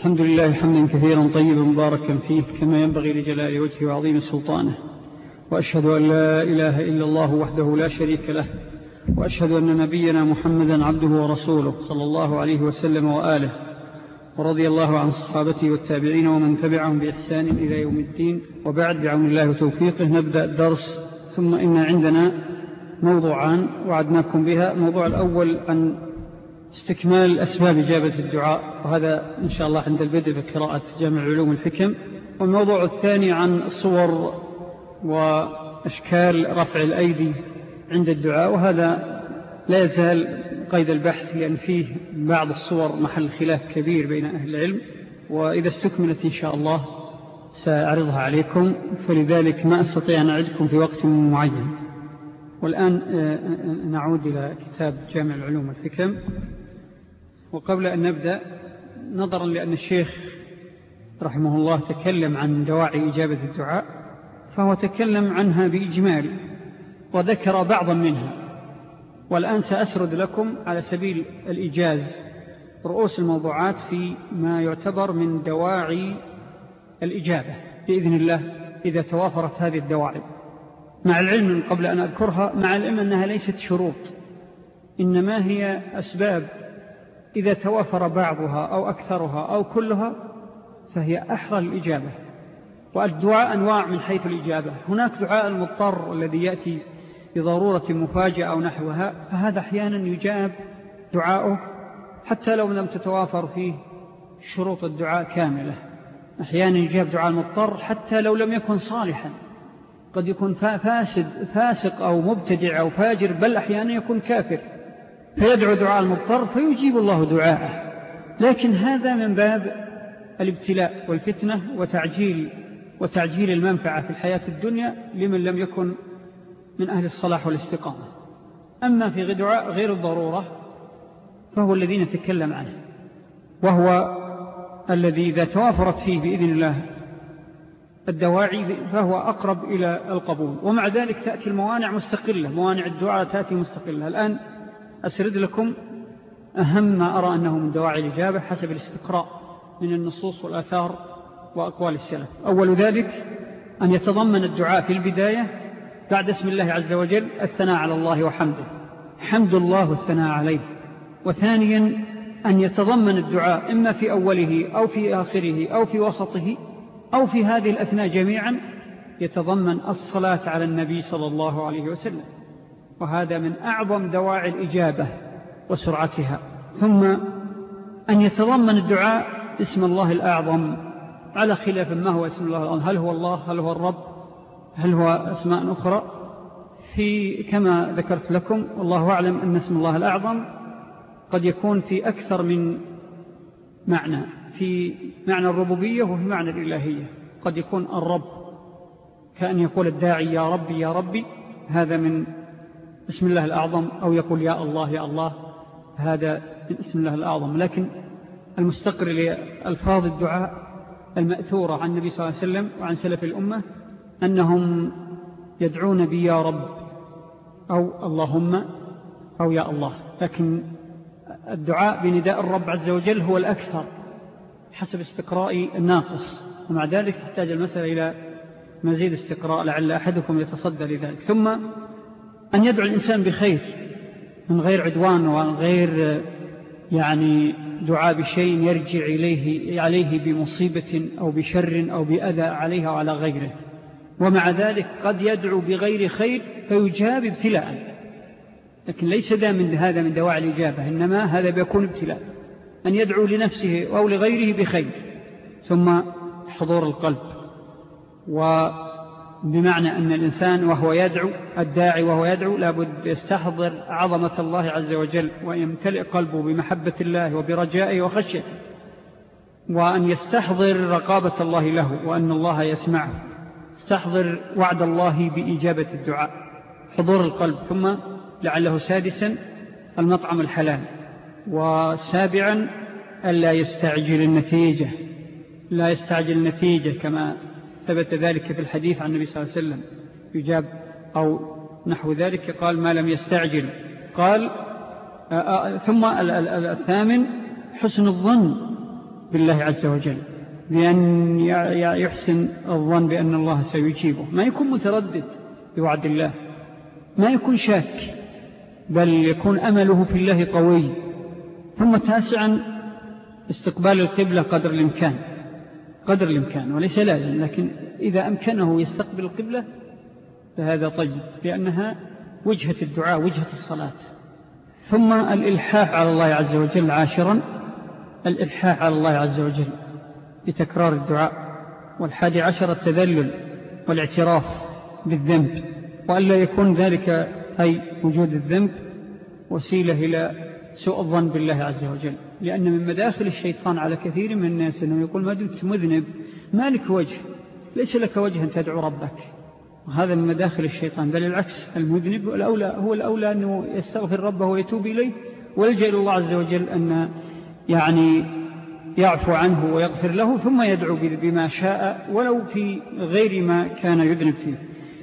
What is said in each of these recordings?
الحمد لله حمدا كثيرا طيبا مباركا فيه كما ينبغي لجلال وجهه وعظيم سلطانه. وأشهد أن لا إله إلا الله وحده لا شريك له. وأشهد أن نبينا محمدا عبده ورسوله صلى الله عليه وسلم وآله. ورضي الله عن صحابته والتابعين ومن تبعهم بإحسان إلى يوم الدين. وبعد بعون الله وتوفيقه نبدأ الدرس. ثم إن عندنا موضوعان وعدناكم بها. الموضوع الأول عن استكمال أسباب إجابة الدعاء وهذا إن شاء الله عند البدء بقراءة جامع علوم الحكم. والموضوع الثاني عن صور وأشكال رفع الأيدي عند الدعاء وهذا لا يزال قيد البحث لأن فيه بعض الصور محل خلاف كبير بين أهل العلم. وإذا استكملت إن شاء الله سأعرضها عليكم. فلذلك ما أستطيع أن أعدكم في وقت معين. والآن آه، آه، نعود إلى كتاب جامع العلوم والحكم. وقبل أن نبدأ نظرا لأن الشيخ رحمه الله تكلم عن دواعي إجابة الدعاء فهو تكلم عنها بإجمال وذكر بعضا منها. والآن سأسرد لكم على سبيل الإجاز رؤوس الموضوعات في ما يعتبر من دواعي الإجابة بإذن الله إذا توافرت هذه الدواعي. مع العلم قبل أن أذكرها مع العلم أنها ليست شروط إنما هي أسباب إذا توافر بعضها أو أكثرها أو كلها فهي أحرى الإجابة. والدعاء أنواع من حيث الإجابة. هناك دعاء المضطر الذي يأتي بضرورة مفاجأة أو نحوها فهذا أحيانا يجاب دعاؤه حتى لو لم تتوافر فيه شروط الدعاء كاملة. أحيانا يجاب دعاء المضطر حتى لو لم يكن صالحا. قد يكون فاسد فاسق أو مبتدع أو فاجر بل أحيانا يكون كافر. فيدعو دعاء المضطر فيجيب الله دعاءه. لكن هذا من باب الابتلاء والفتنة وتعجيل وتعجيل المنفعة في الحياة الدنيا لمن لم يكن من أهل الصلاح والاستقامة. أما في دعاء غير الضرورة فهو الذي نتكلم عنه وهو الذي إذا توافرت فيه بإذن الله الدواعي فهو أقرب إلى القبول. ومع ذلك تأتي الموانع مستقلة موانع الدعاء تأتي مستقلة. الآن أسرد لكم أهم ما أرى أنه من دواعي الإجابة حسب الاستقراء من النصوص والآثار وأقوال السلف. أول ذلك أن يتضمن الدعاء في البداية بعد اسم الله عز وجل الثناء على الله وحمده. حمد الله والثناء عليه. وثانيا أن يتضمن الدعاء إما في أوله أو في آخره أو في وسطه أو في هذه الأثناء جميعا يتضمن الصلاة على النبي صلى الله عليه وسلم. وهذا من أعظم دواعي الإجابة وسرعتها. ثم أن يتضمن الدعاء اسم الله الأعظم على خلاف ما هو اسم الله الأعظم. هل هو الله؟ هل هو الرب؟ هل هو أسماء أخرى؟ في كما ذكرت لكم والله أعلم أن اسم الله الأعظم قد يكون في أكثر من معنى في معنى الربوبية وفي معنى الإلهية. قد يكون الرب كأن يقول الداعي يا ربي يا ربي هذا من اسم الله الأعظم أو يقول يا الله يا الله. هذا اسم الله الأعظم. لكن المستقر لألفاظ الدعاء المأثورة عن النبي صلى الله عليه وسلم وعن سلف الأمة أنهم يدعون بي يا رب أو اللهم أو يا الله. لكن الدعاء بنداء الرب عز وجل هو الأكثر حسب استقراء الناقص. ومع ذلك تحتاج المسألة إلى مزيد استقراء لعل أحدكم يتصدى لذلك. ثم أن يدعو الإنسان بخير من غير عدوان ومن غير يعني دعاء بشيء يرجع إليه عليه بمصيبة أو بشر أو بأذى عليها وعلى غيره. ومع ذلك قد يدعو بغير خير فيجاب ابتلاء. لكن ليس ذا من هذا من دواعي الإجابة إنما هذا بيكون ابتلاء. أن يدعو لنفسه أو لغيره بخير. ثم حضور القلب. وبمعنى أن الإنسان وهو يدعو الداعي وهو يدعو لابد يستحضر عظمة الله عز وجل ويمتلئ قلبه بمحبة الله وبرجائه وخشيته وأن يستحضر رقابة الله له وأن الله يسمعه. استحضر وعد الله بإجابة الدعاء. حضور القلب. ثم لعله سادسا المطعم الحلال. وسابعا ألا يستعجل النتيجة. لا يستعجل النتيجة كما ثبت ذلك في الحديث عن النبي صلى الله عليه وسلم. يجاب أو نحو ذلك قال ما لم يستعجل. قال ثم الثامن حسن الظن بالله عز وجل بأن يحسن الظن بأن الله سيجيبه. ما يكون متردد بوعد الله ما يكون شاك بل يكون أمله في الله قوي. ثم تاسعا استقبال القبلة قدر الإمكان. قدر الإمكان وليس لازم لكن إذا أمكنه يستقبل القبلة فهذا طيب لأنها وجهة الدعاء وجهة الصلاة. ثم الإلحاح على الله عز وجل عاشرا الإلحاح على الله عز وجل بتكرار الدعاء. والحادي عشر التذلل والاعتراف بالذنب. وألا يكون ذلك أي وجود الذنب وسيلة إلى سوء الظن بالله عز وجل. لأن من مداخل الشيطان على كثير من الناس أنه يقول ما دمت مذنب. ما لك وجه. ليس لك وجه أن تدعو ربك. وهذا من مداخل الشيطان. بل العكس المذنب الأولى هو الأولى أنه يستغفر ربه ويتوب إليه. ويلجأ إلى الله عز وجل أن يعني يعفو عنه ويغفر له ثم يدعو بما شاء ولو في غير ما كان يذنب فيه.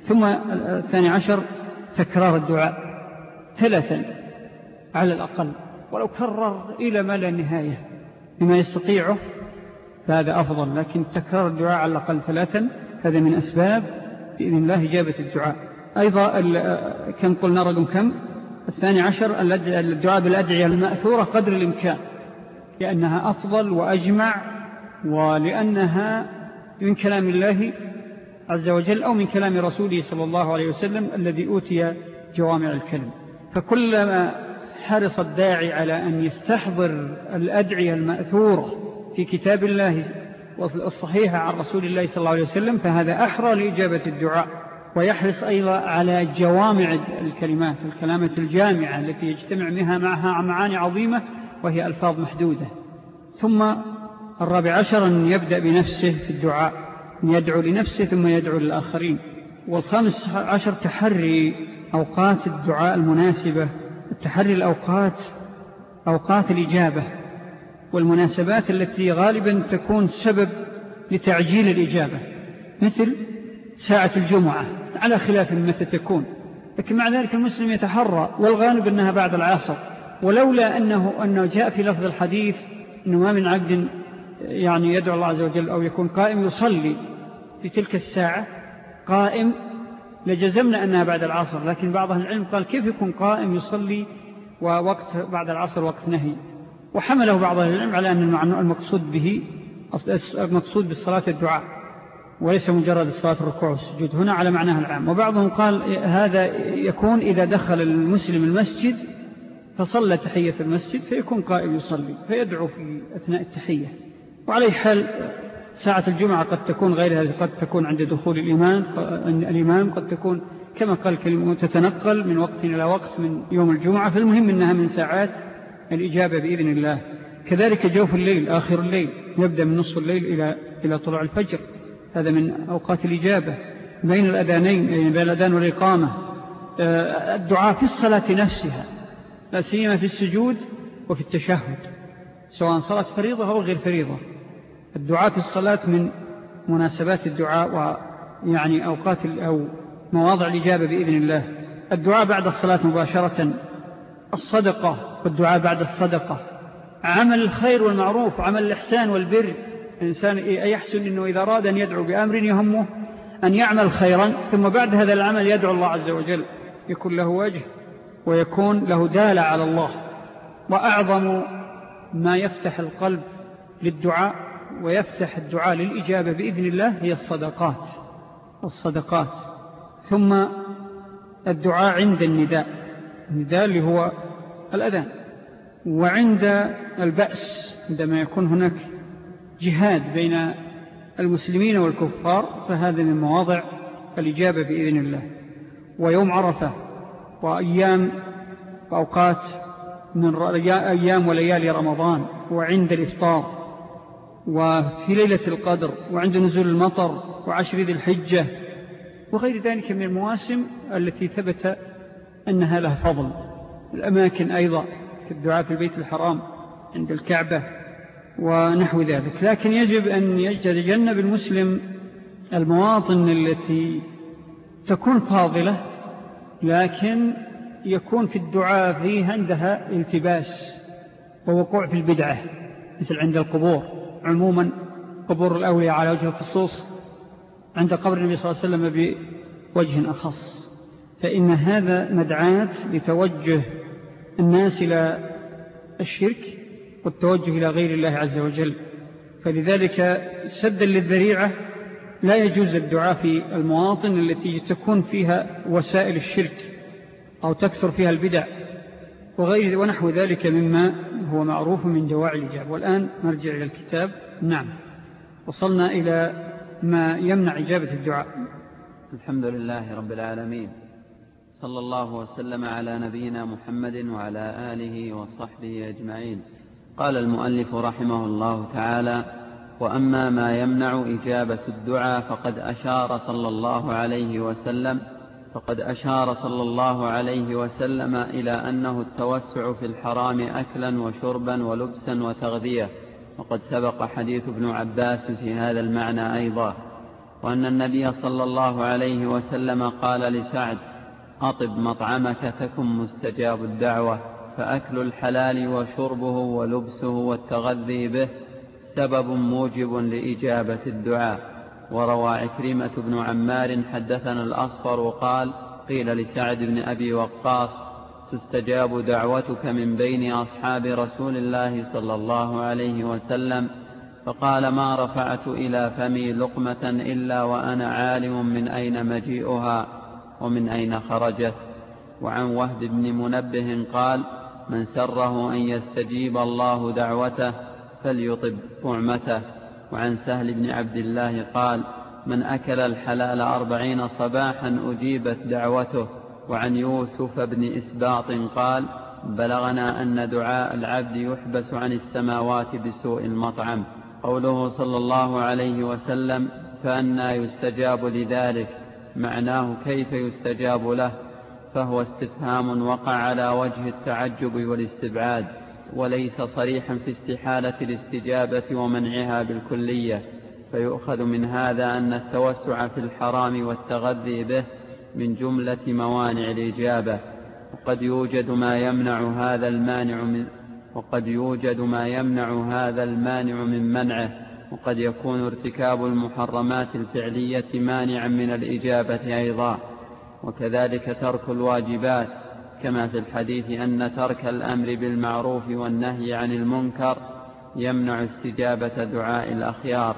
ثم الثاني عشر تكرار الدعاء. ثلاثا على الأقل. ولو كرر إلى ما لا نهاية بما يستطيعه فهذا أفضل. لكن تكرار الدعاء على الأقل ثلاثا هذا من أسباب بإذن الله إجابة الدعاء. أيضا كم قلنا رقم كم؟ الثاني عشر الدعاء بالأدعية المأثورة قدر الإمكان لأنها أفضل وأجمع ولأنها من كلام الله عز وجل أو من كلام رسوله صلى الله عليه وسلم الذي أوتي جوامع الكلم. فكلما حرص الداعي على أن يستحضر الأدعية المأثورة في كتاب الله الصحيحة عن رسول الله صلى الله عليه وسلم فهذا أحرى لإجابة الدعاء. ويحرص أيضا على جوامع الكلمات الكلامة الجامعة التي يجتمع بها معها معاني عظيمة وهي ألفاظ محدودة. ثم الرابع عشر أن يبدأ بنفسه في الدعاء أن يدعو لنفسه ثم يدعو للآخرين. والخامس عشر تحري أوقات الدعاء المناسبة التحري الأوقات أوقات الإجابة والمناسبات التي غالبا تكون سبب لتعجيل الإجابة مثل ساعة الجمعة على خلاف متى تكون. لكن مع ذلك المسلم يتحرى والغالب أنها بعد العصر. ولولا أنه, أنه جاء في لفظ الحديث أنه ما من عبد يعني يدعو الله عز وجل أو يكون قائم يصلي في تلك الساعة قائم لجزمنا أنها بعد العصر لكن بعض العلم قال كيف يكون قائم يصلي ووقت بعد العصر وقت نهي؟ وحمله بعض العلم على أن المقصود به المقصود بالصلاة الدعاء وليس مجرد الصلاة الركوع والسجود. هنا على معناها العام. وبعضهم قال هذا يكون إذا دخل المسلم المسجد فصلى تحية المسجد فيكون قائم يصلي فيدعو في أثناء التحية. وعليه حال ساعة الجمعة قد تكون غير هذه قد تكون عند دخول الإمام الإمام قد تكون كما قال تتنقل من وقت إلى وقت من يوم الجمعة فالمهم أنها من ساعات الإجابة بإذن الله. كذلك جوف الليل آخر الليل يبدأ من نصف الليل إلى, إلى طلوع الفجر. هذا من أوقات الإجابة. بين الأذانين يعني بين الأذان والإقامة آه، الدعاء في الصلاة نفسها لا سيما في السجود وفي التشهد سواء صلاة فريضة أو غير فريضة. الدعاء في الصلاة من مناسبات الدعاء ويعني أوقات أو مواضع الإجابة بإذن الله. الدعاء بعد الصلاة مباشرة الصدقة والدعاء بعد الصدقة. عمل الخير والمعروف عمل الإحسان والبر. الإنسان يحسن أنه إذا أراد أن يدعو بأمر يهمه أن يعمل خيرا ثم بعد هذا العمل يدعو الله عز وجل. يكون له وجه ويكون له دالة على الله. وأعظم ما يفتح القلب للدعاء ويفتح الدعاء للإجابة بإذن الله هي الصدقات الصدقات. ثم الدعاء عند النداء النداء اللي هو الأذان. وعند البأس عندما يكون هناك جهاد بين المسلمين والكفار فهذا من مواضع الإجابة بإذن الله. ويوم عرفة وأيام وأوقات من أيام وليالي رمضان وعند الإفطار. وفي ليلة القدر وعند نزول المطر وعشر ذي الحجة وغير ذلك من المواسم التي ثبت أنها لها فضل. الأماكن أيضا في الدعاء في البيت الحرام عند الكعبة ونحو ذلك. لكن يجب أن يتجنب المسلم المواطن التي تكون فاضلة لكن يكون في الدعاء فيه عندها التباس ووقوع في البدعة مثل عند القبور. عموما قبور الأولياء على وجه الخصوص عند قبر النبي صلى الله عليه وسلم بوجه أخص. فإن هذا مدعاة لتوجه الناس إلى الشرك والتوجه إلى غير الله عز وجل. فلذلك سدا للذريعة لا يجوز الدعاء في المواطن التي تكون فيها وسائل الشرك أو تكثر فيها البدع. وغير ونحو ذلك مما هو معروف من دواعي الإجابة والآن نرجع إلى الكتاب. نعم. وصلنا إلى ما يمنع إجابة الدعاء. الحمد لله رب العالمين. صلى الله وسلم على نبينا محمد وعلى آله وصحبه أجمعين. قال المؤلف رحمه الله تعالى وأما ما يمنع إجابة الدعاء فقد أشار صلى الله عليه وسلم فقد أشار صلى الله عليه وسلم إلى أنه التوسع في الحرام أكلا وشربا ولبسا وتغذية وقد سبق حديث ابن عباس في هذا المعنى أيضا وأن النبي صلى الله عليه وسلم قال لسعد أطب مطعمك تكن مستجاب الدعوة فأكل الحلال وشربه ولبسه والتغذي به سبب موجب لإجابة الدعاء. وروى عكرمة بن عمار حدثنا الأصفر وقال قيل لسعد بن أبي وقاص تستجاب دعوتك من بين أصحاب رسول الله صلى الله عليه وسلم فقال ما رفعت إلى فمي لقمة إلا وأنا عالم من أين مجيئها ومن أين خرجت. وعن وهد بن منبه قال من سره أن يستجيب الله دعوته فليطب طعمته. وعن سهل بن عبد الله قال من أكل الحلال أربعين صباحا أجيبت دعوته. وعن يوسف بن إسباط قال بلغنا أن دعاء العبد يحبس عن السماوات بسوء المطعم. قوله صلى الله عليه وسلم فأنا يستجاب لذلك. معناه كيف يستجاب له؟ فهو استفهام وقع على وجه التعجب والاستبعاد. وليس صريحا في استحالة الاستجابة ومنعها بالكلية. فيؤخذ من هذا أن التوسع في الحرام والتغذي به من جملة موانع الإجابة. وقد يوجد ما يمنع هذا المانع من وقد يوجد ما يمنع هذا المانع من منعه. وقد يكون ارتكاب المحرمات الفعلية مانعا من الإجابة أيضا. وكذلك ترك الواجبات كما في الحديث أن ترك الأمر بالمعروف والنهي عن المنكر يمنع استجابة دعاء الأخيار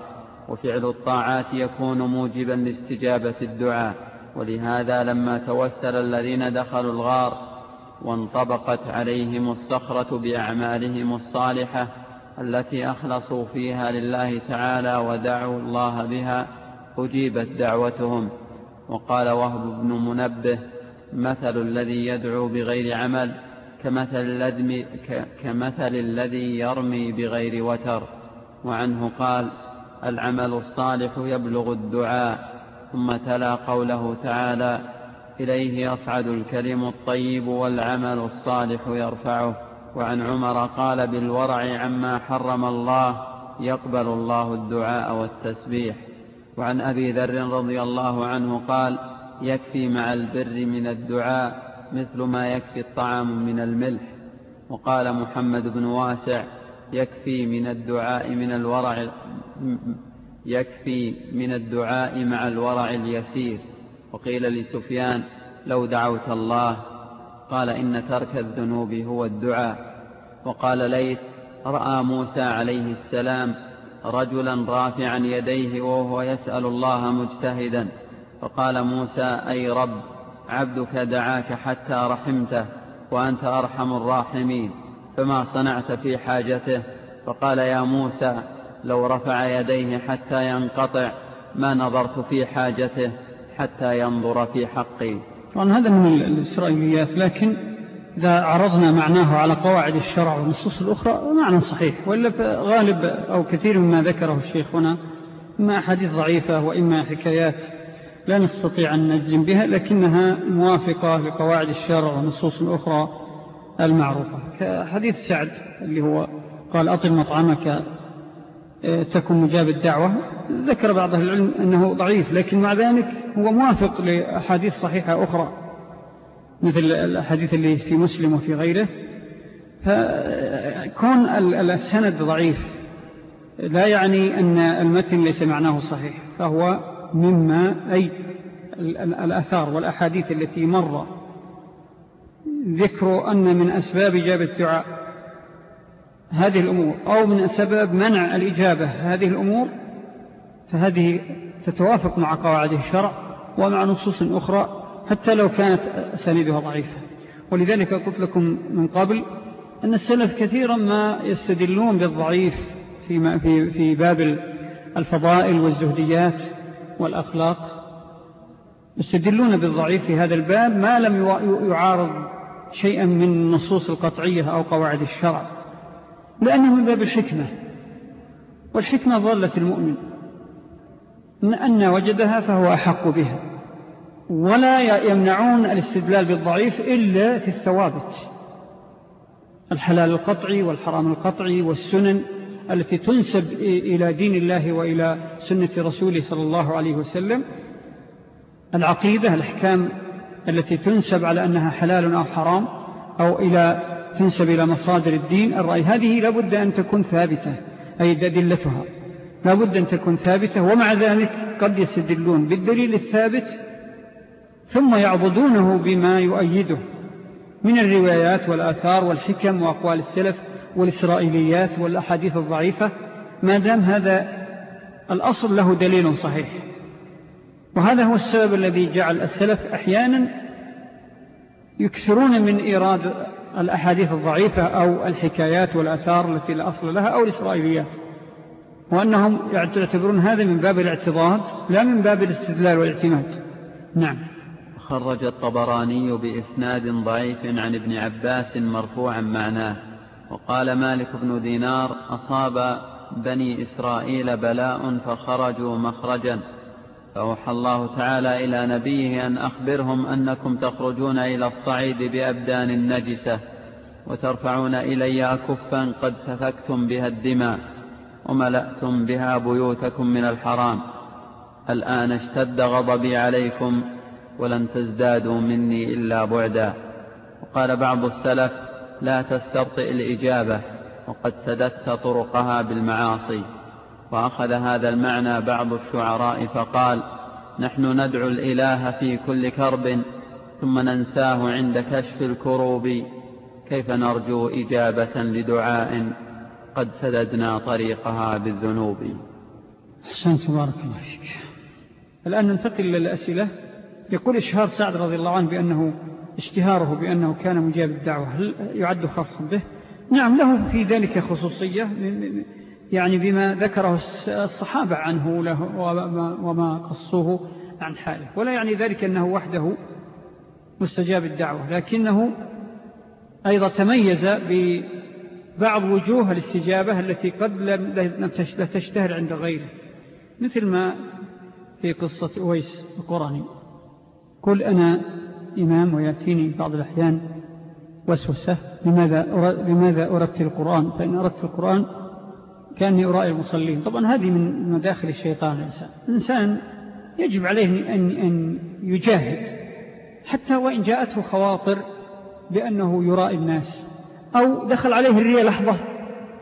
وفعل الطاعات يكون موجبا لاستجابة الدعاء. ولهذا لما توسل الذين دخلوا الغار وانطبقت عليهم الصخرة بأعمالهم الصالحة التي أخلصوا فيها لله تعالى ودعوا الله بها أجيبت دعوتهم. وقال وهب بن منبه مثل الذي يدعو بغير عمل كمثل كمثل الذي يرمي بغير وتر. وعنه قال العمل الصالح يبلغ الدعاء ثم تلا قوله تعالى إليه يصعد الكلم الطيب والعمل الصالح يرفعه. وعن عمر قال بالورع عما حرم الله يقبل الله الدعاء والتسبيح. وعن أبي ذر رضي الله عنه قال يكفي مع البر من الدعاء مثل ما يكفي الطعام من الملح. وقال محمد بن واسع يكفي من الدعاء من الورع يكفي من الدعاء مع الورع اليسير. وقيل لسفيان لو دعوت الله. قال إن ترك الذنوب هو الدعاء. وقال ليث رأى موسى عليه السلام رجلا رافعا يديه وهو يسأل الله مجتهدا. فقال موسى أي رب عبدك دعاك حتى رحمته وأنت أرحم الراحمين فما صنعت في حاجته. فقال يا موسى لو رفع يديه حتى ينقطع ما نظرت في حاجته حتى ينظر في حقي. طبعا هذا من الإسرائيليات لكن إذا عرضنا معناه على قواعد الشرع والنصوص الأخرى معنى صحيح وإلا غالب أو كثير مما ذكره الشيخ هنا إما حديث ضعيفة وإما حكايات لا نستطيع أن نجزم بها لكنها موافقة لقواعد الشرع والنصوص الأخرى المعروفة. كحديث سعد اللي هو قال أطل مطعمك آه، تكن مجاب الدعوة. ذكر بعض العلم أنه ضعيف لكن مع ذلك هو موافق لأحاديث صحيحة أخرى مثل الحديث اللي في مسلم وفي غيره. فكون السند ضعيف لا يعني أن المتن ليس معناه صحيح فهو مما أي الأثار والأحاديث التي مر ذكر أن من أسباب إجابة الدعاء هذه الأمور أو من سبب منع الإجابة هذه الأمور فهذه تتوافق مع قواعد الشرع ومع نصوص أخرى حتى لو كانت سندها ضعيفة. ولذلك قلت لكم من قبل أن السلف كثيرا ما يستدلون بالضعيف في, في, في باب الفضائل والزهديات والأخلاق. يستدلون بالضعيف في هذا الباب ما لم يعارض شيئا من النصوص القطعية أو قواعد الشرع لأنه من باب الحكمة والحكمة ظلة المؤمن. أن وجدها فهو أحق بها. ولا يمنعون الاستدلال بالضعيف إلا في الثوابت. الحلال القطعي والحرام القطعي والسنن التي تنسب إلى دين الله وإلى سنة رسوله صلى الله عليه وسلم العقيدة الأحكام التي تنسب على أنها حلال أو حرام أو إلى تنسب إلى مصادر الدين الرأي هذه لابد أن تكون ثابتة أي دلتها لابد أن تكون ثابتة ومع ذلك قد يستدلون بالدليل الثابت ثم يعبدونه بما يؤيده من الروايات والآثار والحكم وأقوال السلف والإسرائيليات والأحاديث الضعيفة ما دام هذا الأصل له دليل صحيح. وهذا هو السبب الذي جعل السلف أحيانا يكثرون من إيراد الأحاديث الضعيفة أو الحكايات والأثار التي لا أصل لها أو الإسرائيليات. وأنهم يعتبرون هذا من باب الاعتضاد لا من باب الاستدلال والاعتماد. نعم. خرج الطبراني بإسناد ضعيف عن ابن عباس مرفوعا معناه. وقال مالك بن دينار أصاب بني إسرائيل بلاء فخرجوا مخرجا. فأوحى الله تعالى إلى نبيه أن أخبرهم أنكم تخرجون إلى الصعيد بأبدان نجسة وترفعون إلي أكفا قد سفكتم بها الدماء وملأتم بها بيوتكم من الحرام. الآن اشتد غضبي عليكم ولن تزدادوا مني إلا بعدا. وقال بعض السلف لا تستبطئ الإجابة وقد سددت طرقها بالمعاصي. وأخذ هذا المعنى بعض الشعراء فقال نحن ندعو الإله في كل كرب ثم ننساه عند كشف الكروب. كيف نرجو إجابة لدعاء؟ قد سددنا طريقها بالذنوب. حسنت بارك الله فيك. الآن ننتقل للأسئلة يقول إشهار سعد رضي الله عنه بأنه اشتهاره بأنه كان مجاب الدعوة. هل يعد خاصا به؟ نعم له في ذلك خصوصية يعني بما ذكره الصحابة عنه له وما قصوه عن حاله. ولا يعني ذلك أنه وحده مستجاب الدعوة لكنه أيضا تميز ببعض وجوه الاستجابة التي قد لا تشتهر عند غيره. مثل ما في قصة أويس القراني. قل أنا إمام ويأتيني بعض الأحيان وسوسة لماذا, لماذا أردت القرآن؟ فإن أردت القرآن كأني أرائي المصلين. طبعا هذه من مداخل الشيطان الإنسان. الإنسان يجب عليه أن, أن يجاهد حتى وإن جاءته خواطر بأنه يرائي الناس أو دخل عليه الرياء لحظة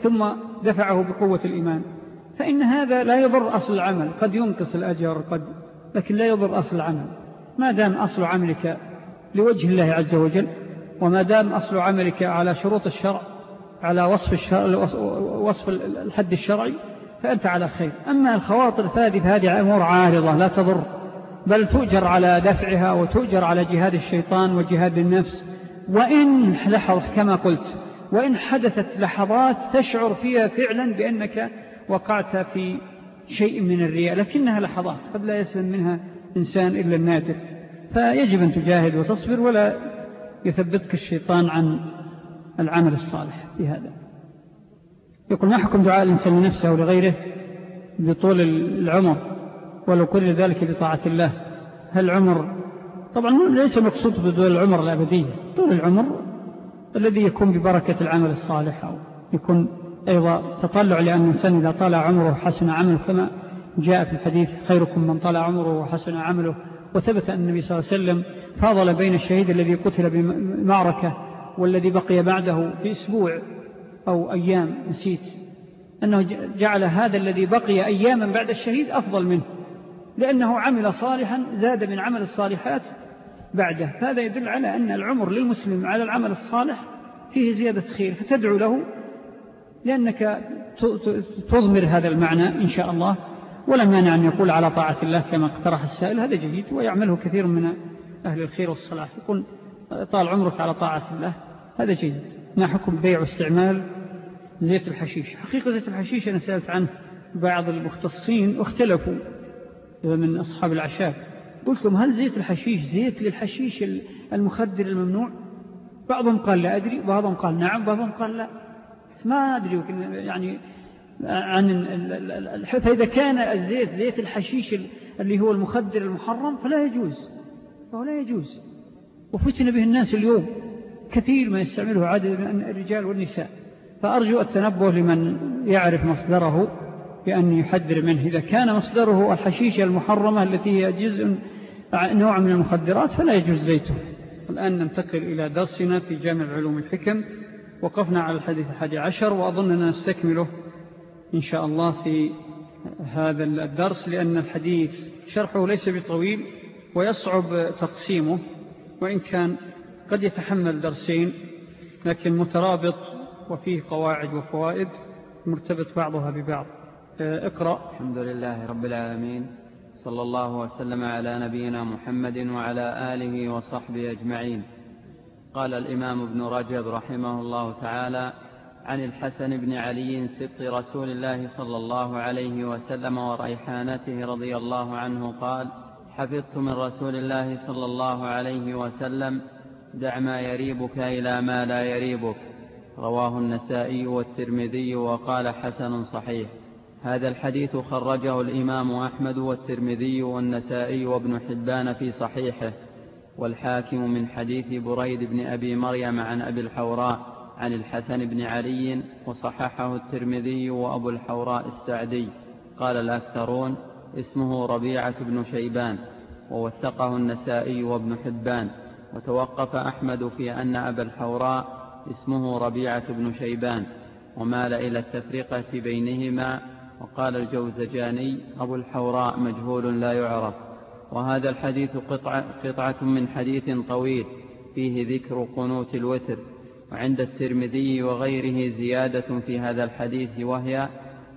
ثم دفعه بقوة الإيمان. فإن هذا لا يضر أصل العمل. قد ينقص الأجر قد لكن لا يضر أصل العمل. ما دام أصل عملك لوجه الله عز وجل وما دام أصل عملك على شروط الشرع على وصف, الشرع وصف الحد الشرعي فأنت على خير. أما الخواطر فهذه فهذه أمور عارضة لا تضر بل تؤجر على دفعها وتؤجر على جهاد الشيطان وجهاد النفس. وإن لحظ كما قلت وإن حدثت لحظات تشعر فيها فعلا بأنك وقعت في شيء من الرياء لكنها لحظات قد لا يسلم منها إنسان إلا النادر. فيجب أن تجاهد وتصبر ولا يثبتك الشيطان عن العمل الصالح في هذا. يقول ما حكم دعاء الإنسان لنفسه ولغيره بطول العمر ولو كل ذلك بطاعة الله؟ هل عمر طبعا ليس مقصود بطول العمر الأبدية طول العمر الذي يكون ببركة العمل الصالح أو يكون أيضا تطلع لأن الإنسان إذا طال عمره حسن عمله كما جاء في الحديث خيركم من طال عمره وحسن عمله. وثبت أن النبي صلى الله عليه وسلم فاضل بين الشهيد الذي قتل بمعركة والذي بقي بعده في أسبوع أو أيام نسيت. أنه جعل هذا الذي بقي أياما بعد الشهيد أفضل منه لأنه عمل صالحا زاد من عمل الصالحات بعده. هذا يدل على أن العمر للمسلم على العمل الصالح فيه زيادة خير. فتدعو له لأنك تضمر هذا المعنى إن شاء الله. ولا مانع أن يقول على طاعة الله كما اقترح السائل هذا جديد ويعمله كثير من أهل الخير والصلاح. يقول طال عمرك على طاعة الله هذا جيد. ما حكم بيع واستعمال زيت الحشيش؟ حقيقة زيت الحشيش أنا سألت عنه بعض المختصين واختلفوا من أصحاب العشاء قلت لهم هل زيت الحشيش زيت للحشيش المخدر الممنوع؟ بعضهم قال لا أدري بعضهم قال نعم بعضهم قال لا. ما أدري يعني عن فإذا كان الزيت زيت الحشيش اللي هو المخدر المحرم فلا يجوز. فهو لا يجوز. وفتن به الناس اليوم كثير ما يستعمله عدد من الرجال والنساء. فأرجو التنبه لمن يعرف مصدره بأن يحذر منه. إذا كان مصدره الحشيشة المحرمة التي هي جزء نوع من المخدرات فلا يجوز زيته. الآن ننتقل إلى درسنا في جامع علوم الحكم. وقفنا على الحديث الحادي عشر وأظننا نستكمله. إن شاء الله في هذا الدرس لأن الحديث شرحه ليس بطويل ويصعب تقسيمه وإن كان قد يتحمل درسين لكن مترابط وفيه قواعد وفوائد مرتبط بعضها ببعض. اقرأ. الحمد لله رب العالمين صلى الله وسلم على نبينا محمد وعلى آله وصحبه أجمعين. قال الإمام ابن رجب رحمه الله تعالى عن الحسن بن علي سبط رسول الله صلى الله عليه وسلم وريحانته رضي الله عنه قال حفظت من رسول الله صلى الله عليه وسلم دع ما يريبك إلى ما لا يريبك رواه النسائي والترمذي وقال حسن صحيح. هذا الحديث خرجه الإمام أحمد والترمذي والنسائي وابن حبان في صحيحه. والحاكم من حديث بريد بن أبي مريم عن أبي الحوراء عن الحسن بن علي وصححه الترمذي وأبو الحوراء السعدي. قال الأكثرون اسمه ربيعة بن شيبان ووثقه النسائي وابن حبان. وتوقف أحمد في أن أبا الحوراء اسمه ربيعة بن شيبان ومال إلى التفرقة بينهما. وقال الجوزجاني أبو الحوراء مجهول لا يعرف. وهذا الحديث قطعة, قطعة من حديث طويل فيه ذكر قنوت الوتر. وعند الترمذي وغيره زيادة في هذا الحديث وهي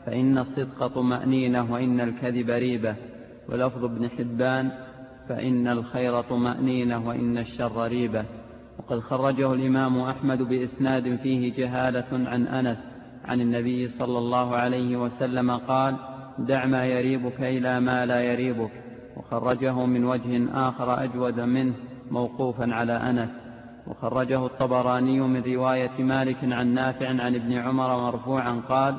فإن الصدق طمأنينة وإن الكذب ريبة. ولفظ ابن حبان فإن الخير طمأنينة وإن الشر ريبة. وقد خرجه الإمام أحمد بإسناد فيه جهالة عن أنس عن النبي صلى الله عليه وسلم قال دع ما يريبك إلى ما لا يريبك. وخرجه من وجه آخر أجود منه موقوفا على أنس. وخرجه الطبراني من رواية مالك عن نافع عن ابن عمر مرفوعا قال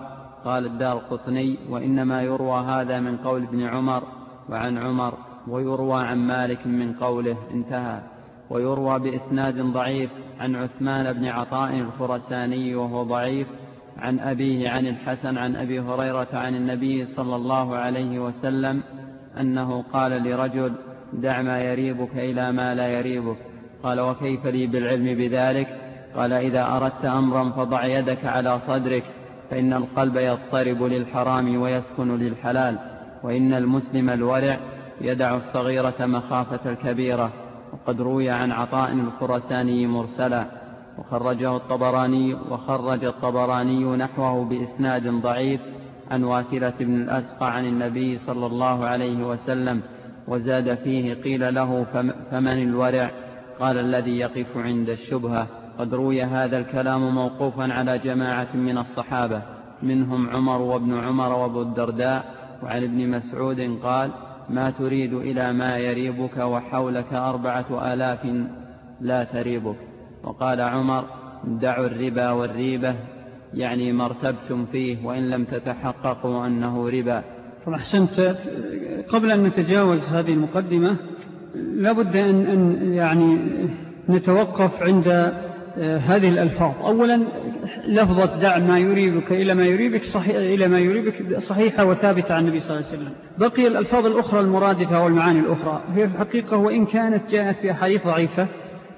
قال الدار قطني وإنما يروى هذا من قول ابن عمر وعن عمر ويروى عن مالك من قوله انتهى. ويروى بإسناد ضعيف عن عثمان بن عطاء الخرساني وهو ضعيف عن أبيه عن الحسن عن أبي هريرة عن النبي صلى الله عليه وسلم أنه قال لرجل دع ما يريبك إلى ما لا يريبك. قال وكيف لي بالعلم بذلك؟ قال إذا أردت أمرا فضع يدك على صدرك فإن القلب يضطرب للحرام ويسكن للحلال وإن المسلم الورع يدع الصغيرة مخافة الكبيرة. وقد روي عن عطاء الخرساني مرسلا وخرجه الطبراني وخرج الطبراني نحوه بإسناد ضعيف عن واثلة بن الأسقى عن النبي صلى الله عليه وسلم وزاد فيه قيل له فمن الورع؟ قال الذي يقف عند الشبهة قد روي هذا الكلام موقوفا على جماعة من الصحابة منهم عمر وابن عمر وابو الدرداء وعن ابن مسعود قال ما تريد إلى ما يريبك وحولك أربعة آلاف لا تريبك وقال عمر دعوا الربا والريبة يعني ما ارتبتم فيه وإن لم تتحققوا أنه ربا طبعا أحسنت قبل أن نتجاوز هذه المقدمة لابد أن, أن يعني نتوقف عند آه، هذه الألفاظ. أولا لفظة دع ما يريبك إلى ما يريبك صحيح إلى ما يريبك صحيحة وثابتة عن النبي صلى الله عليه وسلم. بقي الألفاظ الأخرى المرادفة والمعاني الأخرى. هي في الحقيقة وإن كانت جاءت في أحاديث ضعيفة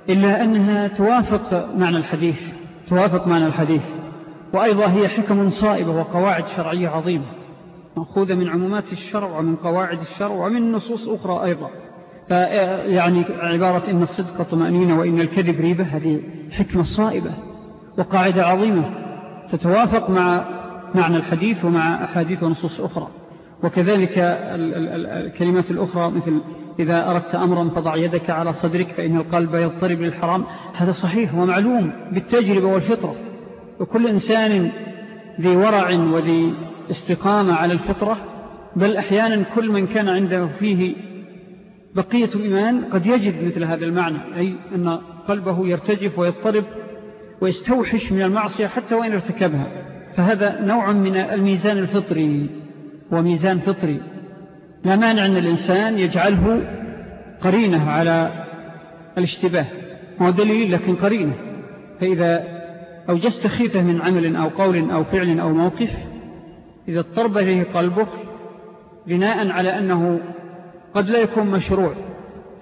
إلا أنها توافق معنى الحديث توافق معنى الحديث. وأيضا هي حكم صائبة وقواعد شرعية عظيمة مأخوذة من عمومات الشرع ومن قواعد الشرع ومن نصوص أخرى أيضا. يعني عبارة إن الصدق طمأنينة وإن الكذب ريبة هذه حكمة صائبة وقاعدة عظيمة تتوافق مع معنى الحديث ومع أحاديث ونصوص أخرى. وكذلك الكلمات الأخرى مثل إذا أردت أمرا فضع يدك على صدرك فإن القلب يضطرب للحرام. هذا صحيح ومعلوم بالتجربة والفطرة. وكل إنسان ذي ورع وذي استقامة على الفطرة بل أحيانا كل من كان عنده فيه بقية الإيمان قد يجد مثل هذا المعنى أي أن قلبه يرتجف ويضطرب ويستوحش من المعصية حتى وإن ارتكبها. فهذا نوع من الميزان الفطري وميزان فطري. لا مانع أن الإنسان يجعله قرينة على الاشتباه. هو دليل لكن قرينة. فإذا أوجست خيفة من عمل أو قول أو فعل أو موقف إذا اضطرب إليه قلبك بناء على أنه قد لا يكون مشروع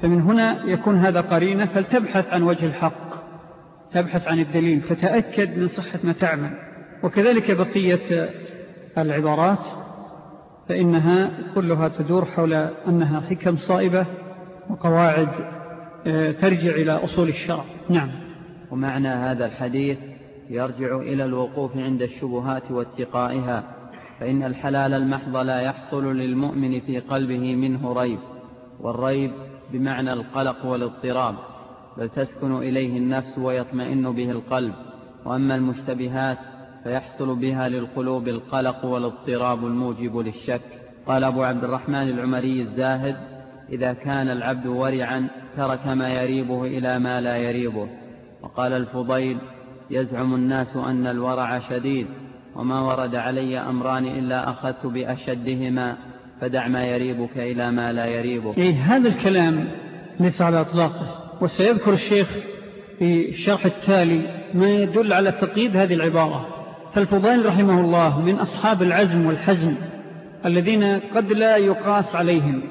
فمن هنا يكون هذا قرينة فلتبحث عن وجه الحق تبحث عن الدليل فتأكد من صحة ما تعمل. وكذلك بقية العبارات فإنها كلها تدور حول أنها حكم صائبة وقواعد آه، ترجع إلى أصول الشرع. نعم. ومعنى هذا الحديث يرجع إلى الوقوف عند الشبهات واتقائها. فإن الحلال المحض لا يحصل للمؤمن في قلبه منه ريب والريب بمعنى القلق والاضطراب بل تسكن إليه النفس ويطمئن به القلب. وأما المشتبهات فيحصل بها للقلوب القلق والاضطراب الموجب للشك. قال أبو عبد الرحمن العمري الزاهد إذا كان العبد ورعا ترك ما يريبه إلى ما لا يريبه. وقال الفضيل يزعم الناس أن الورع شديد. وما ورد علي أمران إلا أخذت بأشدهما فدع ما يريبك إلى ما لا يريبك. إيه هذا الكلام ليس على أطلاقه. وسيذكر الشيخ في الشرح التالي ما يدل على تقييد هذه العبارة. فالفضائل رحمه الله من أصحاب العزم والحزم الذين قد لا يقاس عليهم.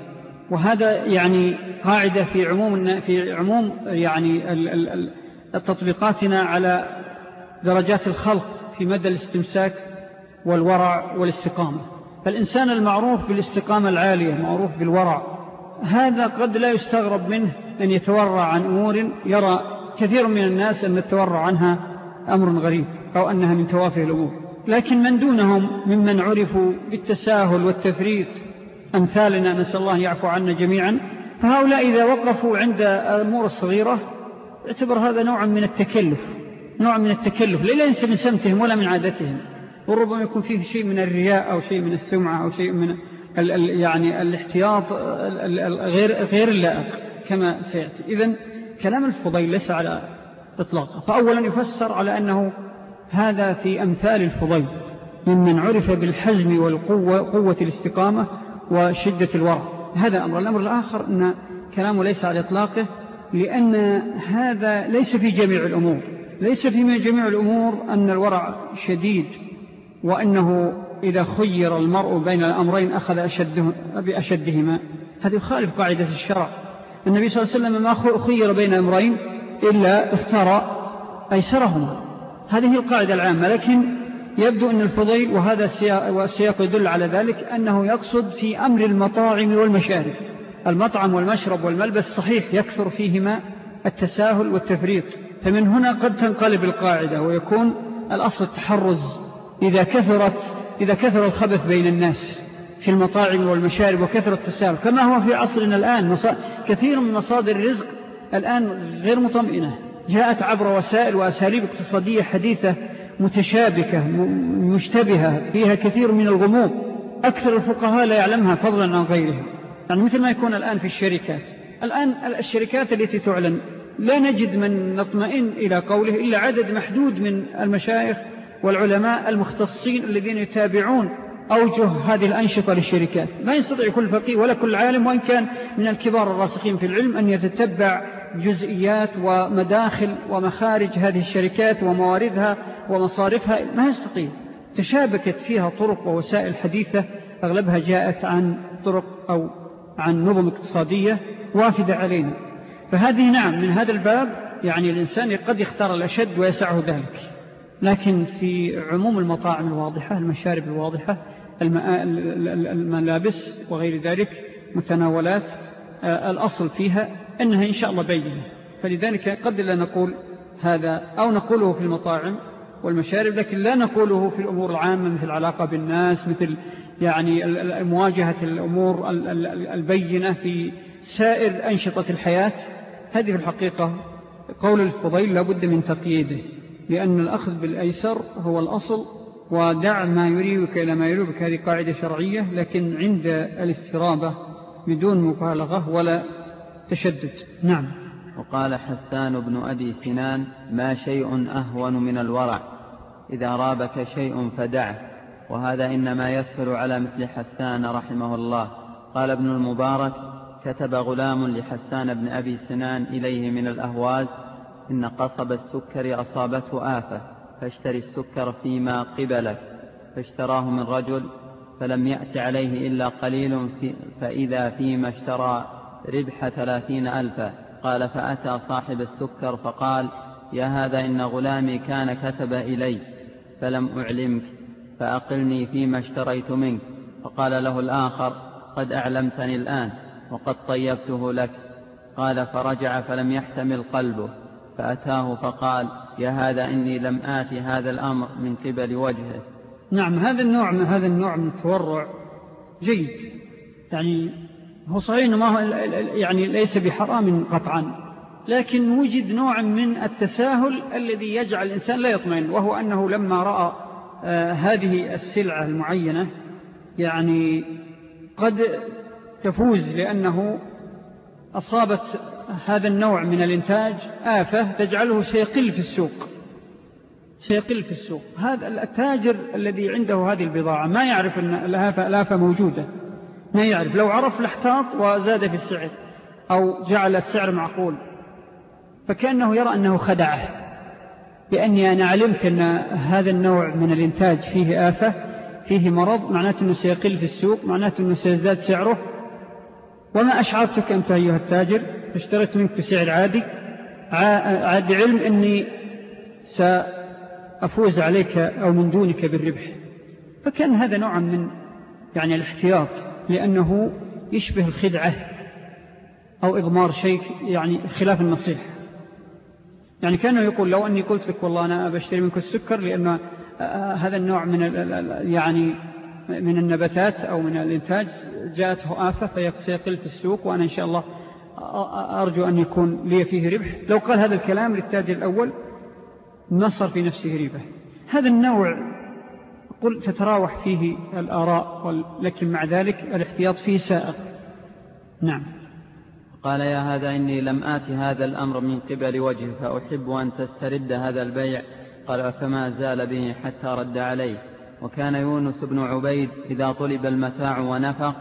وهذا يعني قاعدة في عموم في عموم يعني تطبيقاتنا على درجات الخلق. في مدى الاستمساك والورع والاستقامة. فالإنسان المعروف بالاستقامة العالية معروف بالورع. هذا قد لا يستغرب منه أن يتورع عن أمور يرى كثير من الناس أن التورع عنها أمر غريب أو أنها من توافه الأمور. لكن من دونهم ممن عرفوا بالتساهل والتفريط أمثالنا نسأل الله يعفو عنا جميعا. فهؤلاء إذا وقفوا عند الأمور الصغيرة اعتبر هذا نوع من التكلف. نوع من التكلف ليس من سمتهم ولا من عادتهم. وربما يكون فيه شيء من الرياء أو شيء من السمعة أو شيء من ال ال يعني الاحتياط غير, غير اللائق كما سيأتي. إذن كلام الفضيل ليس على إطلاقه. فأولا يفسر على أنه هذا في أمثال الفضيل ممن عرف بالحزم والقوة قوة الاستقامة وشدة الورع. هذا أمر. الأمر الآخر أن كلامه ليس على إطلاقه لأن هذا ليس في جميع الأمور. ليس في جميع الأمور أن الورع شديد وأنه إذا خير المرء بين الأمرين أخذ أشده بأشدهما. هذا يخالف قاعدة الشرع. النبي صلى الله عليه وسلم ما خير بين أمرين إلا اختار أيسرهما. هذه القاعدة العامة. لكن يبدو أن الفضيل وهذا السياق يدل على ذلك أنه يقصد في أمر المطاعم والمشارب. المطعم والمشرب والملبس صحيح يكثر فيهما التساهل والتفريط. فمن هنا قد تنقلب القاعدة ويكون الأصل التحرز إذا كثرت إذا كثر الخبث بين الناس في المطاعم والمشارب وكثر التساهل كما هو في عصرنا الآن. كثير من مصادر الرزق الآن غير مطمئنة. جاءت عبر وسائل وأساليب اقتصادية حديثة متشابكة مشتبهة فيها كثير من الغموض. أكثر الفقهاء لا يعلمها فضلا عن غيرها يعني مثل ما يكون الآن في الشركات. الآن الشركات التي تعلن لا نجد من نطمئن إلى قوله إلا عدد محدود من المشايخ والعلماء المختصين الذين يتابعون أوجه هذه الأنشطة للشركات. ما يستطيع كل فقيه ولا كل عالم وإن كان من الكبار الراسخين في العلم أن يتتبع جزئيات ومداخل ومخارج هذه الشركات ومواردها ومصارفها. ما يستطيع. تشابكت فيها طرق ووسائل حديثة أغلبها جاءت عن طرق أو عن نظم اقتصادية وافدة علينا. فهذه نعم من هذا الباب يعني الإنسان قد يختار الأشد ويسعه ذلك. لكن في عموم المطاعم الواضحة المشارب الواضحة الملابس وغير ذلك متناولات آه، الأصل فيها أنها إن شاء الله بينة. فلذلك قد لا نقول هذا أو نقوله في المطاعم والمشارب لكن لا نقوله في الأمور العامة مثل العلاقة بالناس مثل يعني مواجهة الأمور البينة في سائر أنشطة الحياة. هذه الحقيقة قول الفضيل لابد من تقييده لأن الأخذ بالأيسر هو الأصل ودع ما يريبك إلى ما يريبك. هذه قاعدة شرعية لكن عند الاسترابة بدون مبالغة ولا تشدد. نعم. وقال حسان بن أبي سنان ما شيء أهون من الورع. إذا رابك شيء فدعه. وهذا إنما يسهل على مثل حسان رحمه الله. قال ابن المبارك كتب غلام لحسان بن أبي سنان إليه من الأهواز إن قصب السكر أصابته آفة فاشتري السكر فيما قبلك فاشتراه من رجل فلم يأت عليه إلا قليل في فإذا فيما اشترى ربح ثلاثين ألفا. قال فأتى صاحب السكر فقال يا هذا إن غلامي كان كتب إلي فلم أعلمك فأقلني فيما اشتريت منك. فقال له الآخر قد أعلمتني الآن. وقد طيبته لك. قال فرجع فلم يحتمل قلبه. فأتاه فقال يا هذا إني لم آتي هذا الأمر من قبل وجهه. نعم هذا النوع من هذا النوع من التورع جيد. يعني هو صحيح ما هو يعني ليس بحرام قطعا لكن وجد نوع من التساهل الذي يجعل الإنسان لا يطمئن وهو أنه لما رأى آه هذه السلعة المعينة يعني قد تفوز لأنه أصابت هذا النوع من الإنتاج آفة تجعله سيقل في السوق. سيقل في السوق. هذا التاجر الذي عنده هذه البضاعة ما يعرف أن الآفة موجودة. ما يعرف. لو عرف لاحتاط وزاد في السعر أو جعل السعر معقول. فكأنه يرى أنه خدعه. لأني أنا علمت أن هذا النوع من الإنتاج فيه آفة فيه مرض معناته أنه سيقل في السوق معناته أنه سيزداد سعره. وما أشعرتك أنت أيها التاجر؟ اشتريت منك بسعر عادي. عادي علم أني سأفوز عليك أو من دونك بالربح. فكان هذا نوعا من يعني الاحتياط لأنه يشبه الخدعة أو إضمار شيء يعني خلاف النصيحة. يعني كانه يقول لو أني قلت لك والله أنا بشتري منك السكر لأن آه، هذا النوع من يعني من النباتات أو من الإنتاج جاءته آفة فسيقل في السوق وأنا إن شاء الله أرجو أن يكون لي فيه ربح. لو قال هذا الكلام للتاجر الأول نصر في نفسه ريبة. هذا النوع قل تتراوح فيه الآراء لكن مع ذلك الاحتياط فيه سائق نعم. قال يا هذا إني لم آت هذا الأمر من قبل وجه فأحب أن تسترد هذا البيع. قال فما زال به حتى رد عليه. وكان يونس بن عبيد إذا طلب المتاع ونفق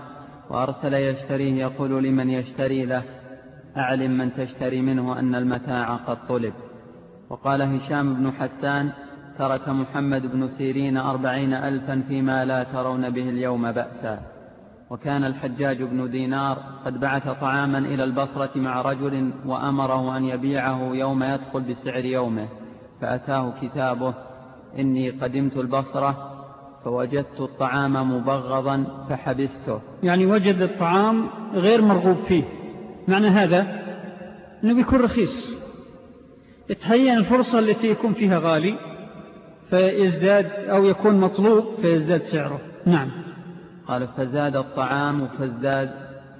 وأرسل يشتريه يقول لمن يشتري له؟ أعلم من تشتري منه أن المتاع قد طلب. وقال هشام بن حسان ترك محمد بن سيرين أربعين ألفا فيما لا ترون به اليوم بأسا. وكان الحجاج بن دينار قد بعث طعاما إلى البصرة مع رجل وأمره أن يبيعه يوم يدخل بسعر يومه فأتاه كتابه إني قدمت البصرة فوجدت الطعام مبغضا فحبسته. يعني وجد الطعام غير مرغوب فيه. معنى هذا؟ أنه بيكون رخيص. يتهيأ الفرصة التي يكون فيها غالي فيزداد أو يكون مطلوب فيزداد سعره. نعم. قال فزاد الطعام فازداد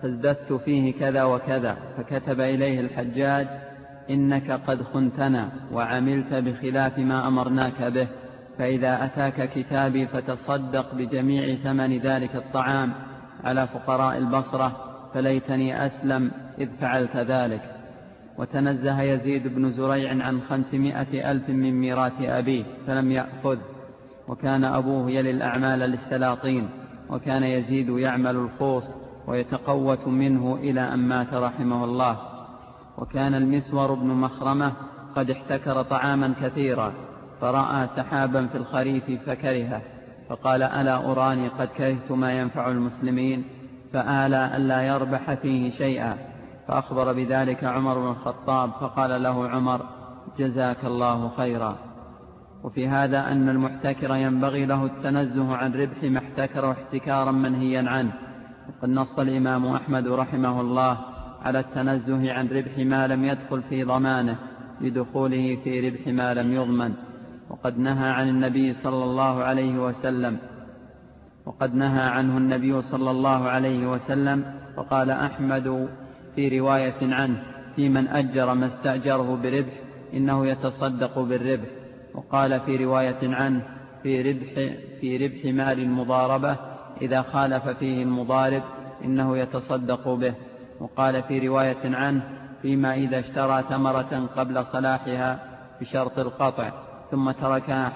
فازددت فيه كذا وكذا. فكتب إليه الحجاج إنك قد خنتنا وعملت بخلاف ما أمرناك به. فإذا أتاك كتابي فتصدق بجميع ثمن ذلك الطعام على فقراء البصرة فليتني أسلم إذ فعلت ذلك. وتنزه يزيد بن زريع عن خمسمائة ألف من ميراث أبيه فلم يأخذ. وكان أبوه يلي الأعمال للسلاطين وكان يزيد يعمل الخوص ويتقوت منه إلى أن مات رحمه الله. وكان المسور بن مخرمة قد احتكر طعاما كثيرا. فرأى سحابا في الخريف فكرهه فقال ألا أراني قد كرهت ما ينفع المسلمين؟ فآلى ألا يربح فيه شيئا فأخبر بذلك عمر بن الخطاب فقال له عمر جزاك الله خيرا. وفي هذا أن المحتكر ينبغي له التنزه عن ربح ما احتكر احتكارا منهيا عنه. وقد نص الإمام أحمد رحمه الله على التنزه عن ربح ما لم يدخل في ضمانه لدخوله في ربح ما لم يضمن. وقد نهى عن النبي صلى الله عليه وسلم وقد نهى عنه النبي صلى الله عليه وسلم وقال أحمد في رواية عنه في من أجر ما استأجره بربح إنه يتصدق بالربح. وقال في رواية عنه في ربح, في ربح مال المضاربة إذا خالف فيه المضارب إنه يتصدق به. وقال في رواية عنه فيما إذا اشترى ثمرة قبل صلاحها بشرط القطع. ثم تركها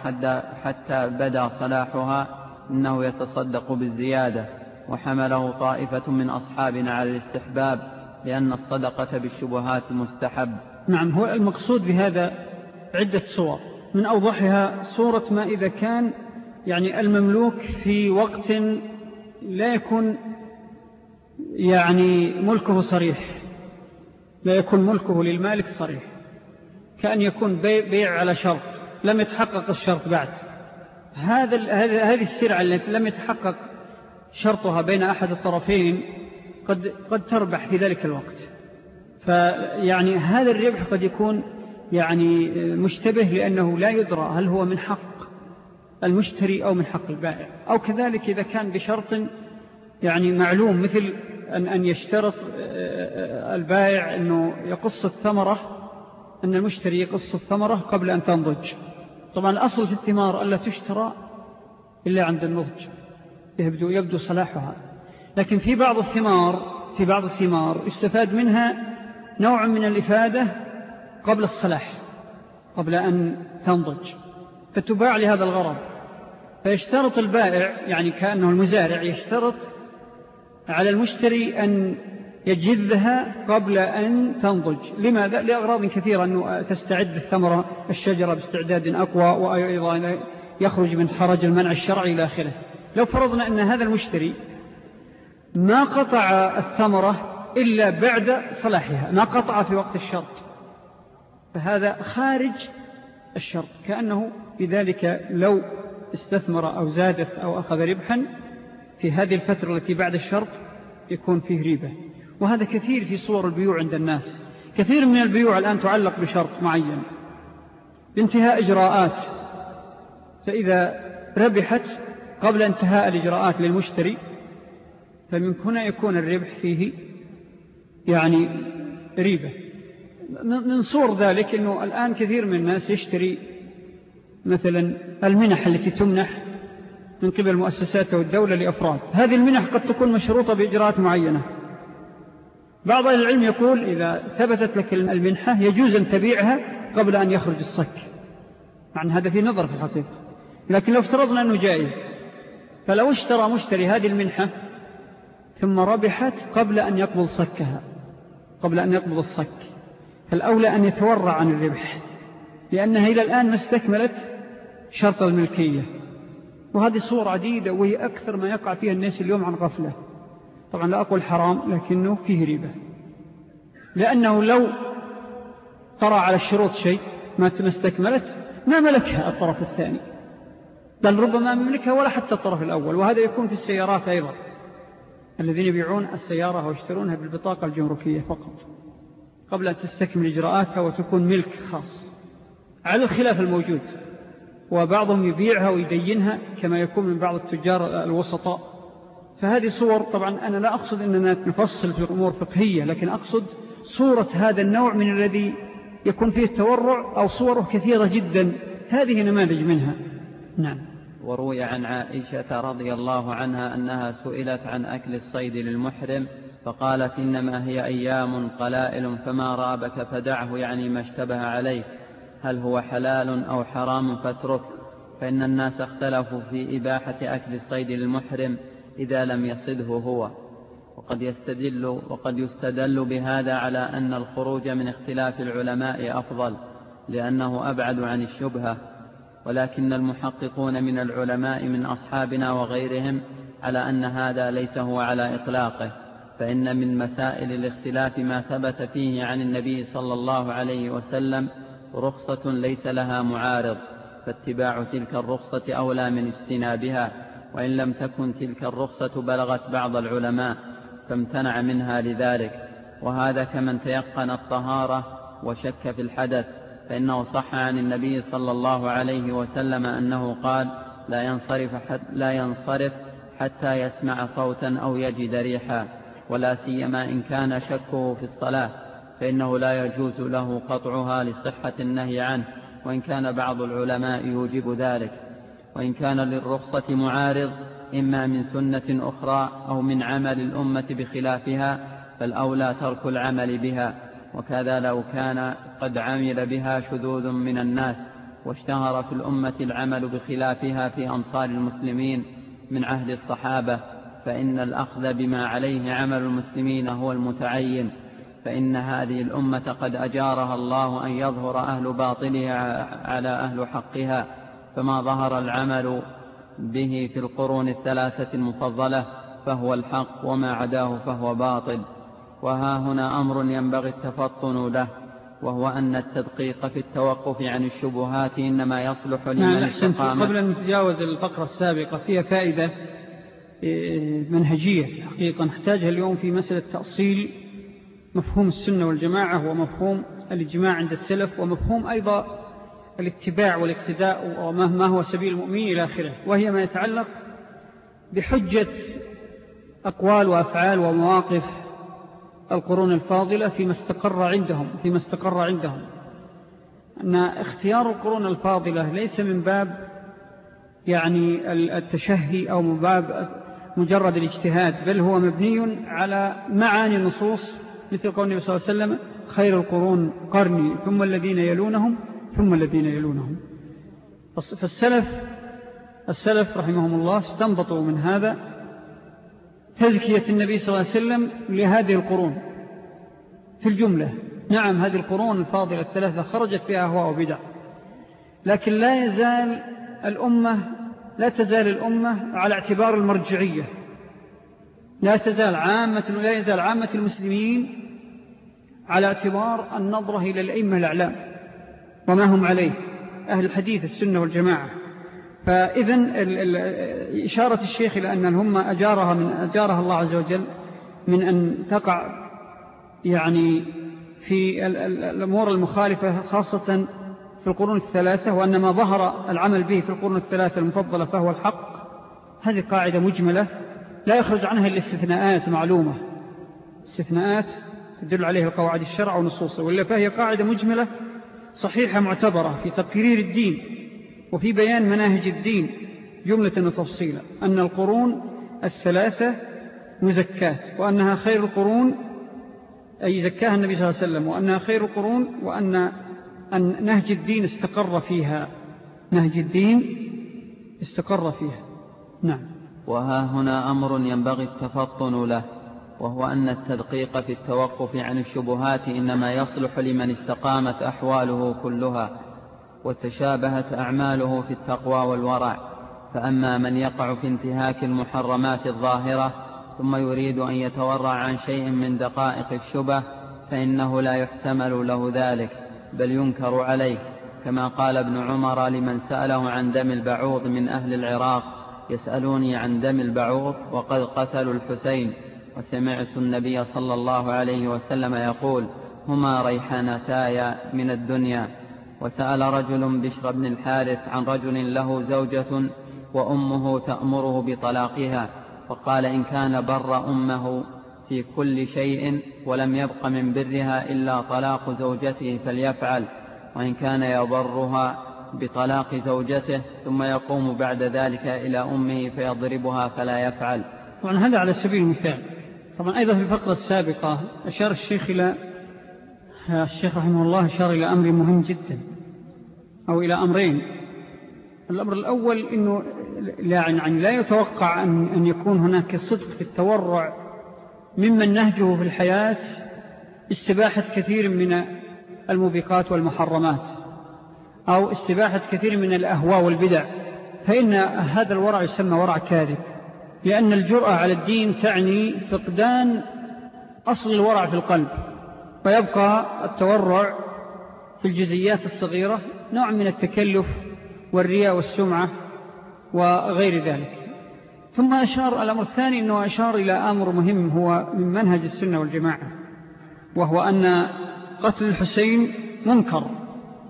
حتى بدا صلاحها إنه يتصدق بالزيادة وحمله طائفة من أصحابنا على الاستحباب لأن الصدقة بالشبهات مستحب. نعم هو المقصود بهذا عدة صور. من أوضحها صورة ما إذا كان يعني المملوك في وقت لا يكون يعني ملكه صريح لا يكون ملكه للمالك صريح كأن يكون بيع على شرط. لم يتحقق الشرط بعد. هذا هذه السرعة التي لم يتحقق شرطها بين أحد الطرفين قد, قد تربح في ذلك الوقت. فيعني هذا الربح قد يكون يعني مشتبه لأنه لا يدرى هل هو من حق المشتري أو من حق البائع. أو كذلك إذا كان بشرط يعني معلوم مثل أن, أن يشترط البائع أنه يقص الثمرة أن المشتري يقص الثمرة قبل أن تنضج. طبعا الأصل في الثمار ألا تشترى إلا عند النضج يبدو, يبدو صلاحها. لكن في بعض الثمار في بعض الثمار استفاد منها نوع من الإفادة قبل الصلاح قبل أن تنضج. فتباع لهذا الغرض. فيشترط البائع يعني كأنه المزارع يشترط على المشتري أن يجذها قبل أن تنضج. لماذا؟ لأغراض كثيرة أنه تستعد الثمرة الشجرة باستعداد أقوى وأيضا يخرج من حرج المنع الشرعي إلى آخره. لو فرضنا أن هذا المشتري ما قطع الثمرة إلا بعد صلاحها ما قطع في وقت الشرط فهذا خارج الشرط. كأنه بذلك لو استثمر أو زادت أو أخذ ربحا في هذه الفترة التي بعد الشرط يكون فيه ريبة. وهذا كثير في صور البيوع عند الناس. كثير من البيوع الآن تعلق بشرط معين. بانتهاء إجراءات. فإذا ربحت قبل انتهاء الإجراءات للمشتري فمن هنا يكون الربح فيه يعني ريبة. من صور ذلك أنه الآن كثير من الناس يشتري مثلا المنح التي تمنح من قبل مؤسسات والدولة لأفراد. هذه المنح قد تكون مشروطة بإجراءات معينة. بعض العلم يقول إذا ثبتت لك المنحة يجوز أن تبيعها قبل أن يخرج الصك. مع أن هذا في نظر في الحقيقة لكن لو افترضنا أنه جائز فلو اشترى مشتري هذه المنحة ثم ربحت قبل أن يقبض صكها قبل أن يقبض الصك. فالأولى أن يتورع عن الربح لأنها إلى الآن ما استكملت شرط الملكية. وهذه صورة عديدة وهي أكثر ما يقع فيها الناس اليوم عن غفلة. طبعا لا أقول حرام لكنه فيه ريبة. لأنه لو طرى على الشروط شيء ما استكملت ما ملكها الطرف الثاني. بل ربما مملكها ولا حتى الطرف الأول وهذا يكون في السيارات أيضا. الذين يبيعون السيارة ويشترونها بالبطاقة الجمركية فقط قبل أن تستكمل إجراءاتها وتكون ملك خاص. على الخلاف الموجود وبعضهم يبيعها ويدينها كما يكون من بعض التجار الوسطاء. فهذه صور طبعا أنا لا أقصد أننا نفصل في أمور فقهية لكن أقصد صورة هذا النوع من الذي يكون فيه التورع أو صوره كثيرة جدا. هذه نماذج منها. نعم. وروي عن عائشة رضي الله عنها أنها سئلت عن أكل الصيد للمحرم فقالت إنما هي أيام قلائل فما رابك فدعه يعني ما اشتبه عليه. هل هو حلال أو حرام فاترك فإن الناس اختلفوا في إباحة أكل الصيد للمحرم. إذا لم يصده هو. وقد يستدل, وقد يستدل بهذا على أن الخروج من اختلاف العلماء أفضل لأنه أبعد عن الشبهة. ولكن المحققون من العلماء من أصحابنا وغيرهم على أن هذا ليس هو على إطلاقه فإن من مسائل الاختلاف ما ثبت فيه عن النبي صلى الله عليه وسلم رخصة ليس لها معارض فاتباع تلك الرخصة أولى من اجتنابها. وإن لم تكن تلك الرخصة بلغت بعض العلماء فامتنع منها لذلك وهذا كمن تيقن الطهارة وشك في الحدث فإنه صح عن النبي صلى الله عليه وسلم أنه قال لا ينصرف, لا ينصرف حتى يسمع صوتا أو يجد ريحا ولا سيما إن كان شكه في الصلاة فإنه لا يجوز له قطعها لصحة النهي عنه وإن كان بعض العلماء يوجب ذلك. وإن كان للرخصة معارض إما من سنة أخرى أو من عمل الأمة بخلافها فالأولى ترك العمل بها. وكذا لو كان قد عمل بها شذوذ من الناس واشتهر في الأمة العمل بخلافها في أمصار المسلمين من عهد الصحابة فإن الأخذ بما عليه عمل المسلمين هو المتعين. فإن هذه الأمة قد أجارها الله أن يظهر أهل باطلها على أهل حقها. فما ظهر العمل به في القرون الثلاثة المفضلة فهو الحق وما عداه فهو باطل. وها هنا أمر ينبغي التفطن له وهو أن التدقيق في التوقف عن الشبهات إنما يصلح لمن نعم، استقام. قبل أن نتجاوز الفقرة السابقة فيها فائدة إيه، منهجية حقيقة. نحتاجها اليوم في مسألة تأصيل مفهوم السنة والجماعة ومفهوم الإجماع عند السلف ومفهوم أيضا الاتباع والاقتداء وما هو سبيل المؤمنين إلى آخره. وهي ما يتعلق بحجة أقوال وأفعال ومواقف القرون الفاضلة فيما استقر عندهم فيما استقر عندهم. أن اختيار القرون الفاضلة ليس من باب يعني التشهي أو من باب مجرد الاجتهاد بل هو مبني على معاني النصوص مثل قول النبي صلى الله عليه وسلم خير القرون قرني ثم الذين يلونهم ثم الذين يلونهم. فالسلف السلف رحمهم الله استنبطوا من هذا تزكية النبي صلى الله عليه وسلم لهذه القرون. في الجملة نعم هذه القرون الفاضلة الثلاثة خرجت فيها أهواء وبدع لكن لا يزال الأمة لا تزال الأمة على اعتبار المرجعية. لا تزال عامة لا يزال عامة المسلمين على اعتبار النظرة إلى الأئمة الأعلام. وما هم عليه أهل الحديث السنة والجماعة. فإذن إشارة الشيخ إلى أن الهمة أجارها, من أجارها الله عز وجل من أن تقع يعني في الأمور المخالفة خاصة في القرون الثلاثة وأن ما ظهر العمل به في القرون الثلاثة المفضلة فهو الحق. هذه قاعدة مجملة لا يخرج عنها الاستثناءات معلومة. استثناءات تدل عليها القواعد الشرع ونصوصه وإلا فهي قاعدة مجملة صحيحة معتبرة في تقرير الدين وفي بيان مناهج الدين جملة وتفصيلا أن القرون الثلاثة مزكات وأنها خير القرون أي زكاها النبي صلى الله عليه وسلم وأنها خير القرون وأن أن نهج الدين استقر فيها. نهج الدين استقر فيها. نعم. وها هنا أمر ينبغي التفطن له. وهو أن التدقيق في التوقف عن الشبهات إنما يصلح لمن استقامت أحواله كلها وتشابهت أعماله في التقوى والورع. فأما من يقع في انتهاك المحرمات الظاهرة ثم يريد أن يتورع عن شيء من دقائق الشبه فإنه لا يحتمل له ذلك بل ينكر عليه. كما قال ابن عمر لمن سأله عن دم البعوض من أهل العراق يسألوني عن دم البعوض وقد قتلوا الحسين. وسمعت النبي صلى الله عليه وسلم يقول هما ريحانتايا من الدنيا. وسأل رجل بشر بن الحارث عن رجل له زوجة وأمه تأمره بطلاقها فقال إن كان بر أمه في كل شيء ولم يبق من برها إلا طلاق زوجته فليفعل وإن كان يبرها بطلاق زوجته ثم يقوم بعد ذلك إلى أمه فيضربها فلا يفعل. طبعا هذا على سبيل المثال. طبعا أيضا في الفقرة السابقة أشار الشيخ إلى الشيخ رحمه الله أشار إلى أمر مهم جدا أو إلى أمرين. الأمر الأول أنه لا, يعني لا يتوقع أن, أن يكون هناك صدق في التورع ممن نهجه في الحياة استباحة كثير من الموبقات والمحرمات أو استباحة كثير من الأهواء والبدع. فإن هذا الورع يسمى ورع كاذب. لأن الجرأة على الدين تعني فقدان أصل الورع في القلب ويبقى التورع في الجزيات الصغيرة نوع من التكلف والرياء والسمعة وغير ذلك. ثم أشار الأمر الثاني أنه أشار إلى أمر مهم هو من منهج السنة والجماعة وهو أن قتل الحسين منكر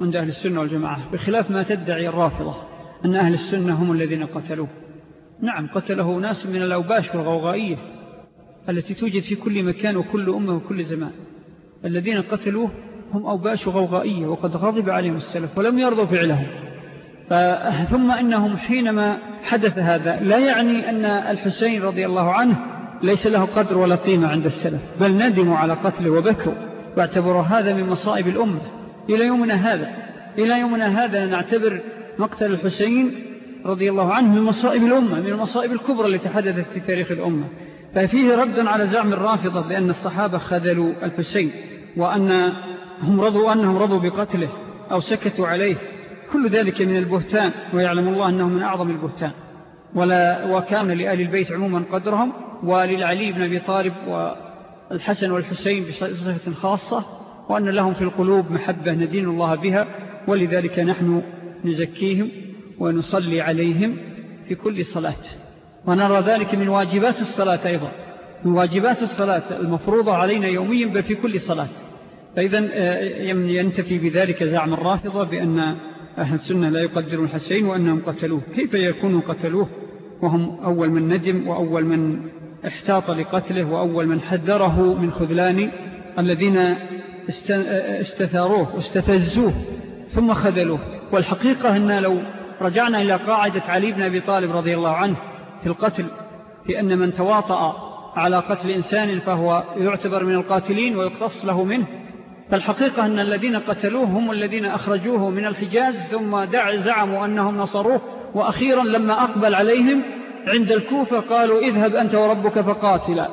عند أهل السنة والجماعة بخلاف ما تدعي الرافضة أن أهل السنة هم الذين قتلوه. نعم قتله ناس من الأوباش والغوغائية التي توجد في كل مكان وكل أمة وكل زمان. الذين قتلوه هم أوباش غوغائية وقد غضب عليهم السلف ولم يرضوا فعلهم. ثم إنهم حينما حدث هذا لا يعني أن الحسين رضي الله عنه ليس له قدر ولا قيمة عند السلف بل ندموا على قتله وبكوا واعتبروا هذا من مصائب الأمة. إلى يومنا هذا إلى يومنا هذا نعتبر مقتل الحسين رضي الله عنه من مصائب الأمة من المصائب الكبرى التي حدثت في تاريخ الأمة. ففيه رد على زعم الرافضة بأن الصحابة خذلوا الحسين وأنهم رضوا, أنهم رضوا بقتله أو سكتوا عليه. كل ذلك من البهتان ويعلم الله أنه من أعظم البهتان. ولا وكان لآل البيت عموما قدرهم وللعلي بن أبي طالب والحسن والحسين بصفة خاصة وأن لهم في القلوب محبة ندين الله بها ولذلك نحن نزكيهم. ونصلي عليهم في كل صلاة. ونرى ذلك من واجبات الصلاة أيضا. من واجبات الصلاة المفروضة علينا يوميا بل في كل صلاة. فإذا آه، ينتفي بذلك زعم الرافضة بأن أهل السنة لا يقدرون الحسين وأنهم قتلوه. كيف يكونوا قتلوه؟ وهم أول من ندم وأول من احتاط لقتله وأول من حذره من خذلان الذين استثاروه واستفزوه ثم خذلوه. والحقيقة أن لو رجعنا إلى قاعدة علي بن أبي طالب رضي الله عنه في القتل في أن من تواطأ على قتل إنسان فهو يعتبر من القاتلين ويقتص له منه. فالحقيقة أن الذين قتلوه هم الذين أخرجوه من الحجاز ثم دع زعموا أنهم نصروه. وأخيرا لما أقبل عليهم عند الكوفة قالوا اذهب أنت وربك فقاتلا.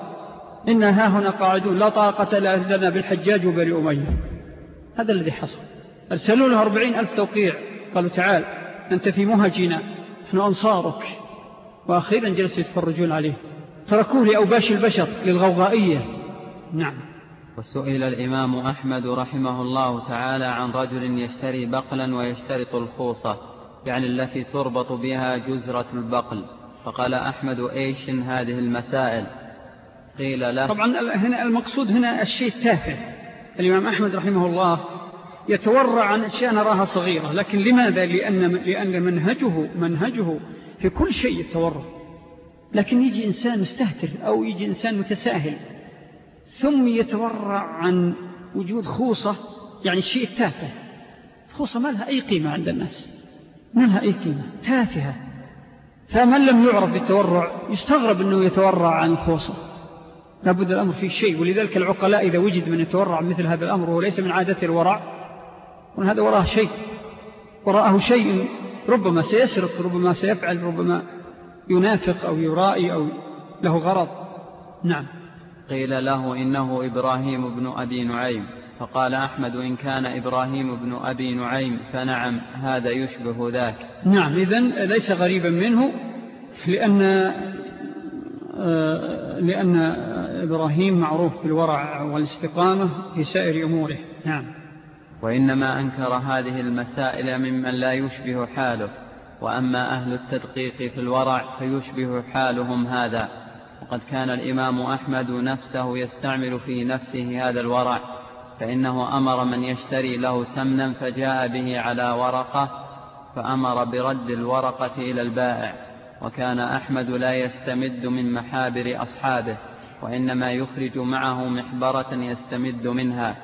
إنا ها هنا قاعدون لا طاقة لنا بالحجاج وبري أمية. هذا الذي حصل. أرسلوا له أربعين ألف توقيع. قالوا تعال. أنت في مهجنا نحن أنصارك. وأخيرا جلسوا يتفرجون عليه. تركوه لأوباش البشر للغوغائية. نعم. وسئل الإمام أحمد رحمه الله تعالى عن رجل يشتري بقلا ويشترط الخوصة يعني التي تربط بها جزرة البقل. فقال أحمد إيش هذه المسائل؟ قيل له طبعا هنا المقصود هنا الشيء التافه. الإمام أحمد رحمه الله يتورع عن أشياء نراها صغيرة لكن لماذا؟ لأن, لأن منهجه, منهجه في كل شيء التورع لكن يجي إنسان مستهتر أو يجي إنسان متساهل ثم يتورع عن وجود خوصة يعني الشيء التافه خوصة ما لها أي قيمة عند الناس ما لها أي قيمة تافهة. فمن لم يعرف بالتورع يستغرب أنه يتورع عن الخوصة لابد الأمر فيه شيء ولذلك العقلاء إذا وجد من يتورع مثل هذا الأمر وهو ليس من عادة الورع هذا وراءه شيء وراءه شيء ربما سيسرق ربما سيفعل ربما ينافق أو يرائي أو له غرض. نعم. قيل له إنه إبراهيم بن أبي نعيم فقال أحمد إن كان إبراهيم بن أبي نعيم فنعم هذا يشبه ذاك. نعم إذن ليس غريبا منه لأن آه، لأن إبراهيم معروف بالورع والاستقامة في سائر أموره. نعم. وإنما أنكر هذه المسائل ممن لا يشبه حاله وأما أهل التدقيق في الورع فيشبه حالهم هذا. وقد كان الإمام أحمد نفسه يستعمل في نفسه هذا الورع فإنه أمر من يشتري له سمنا فجاء به على ورقة فأمر برد الورقة إلى البائع. وكان أحمد لا يستمد من محابر أصحابه وإنما يخرج معه محبرة يستمد منها.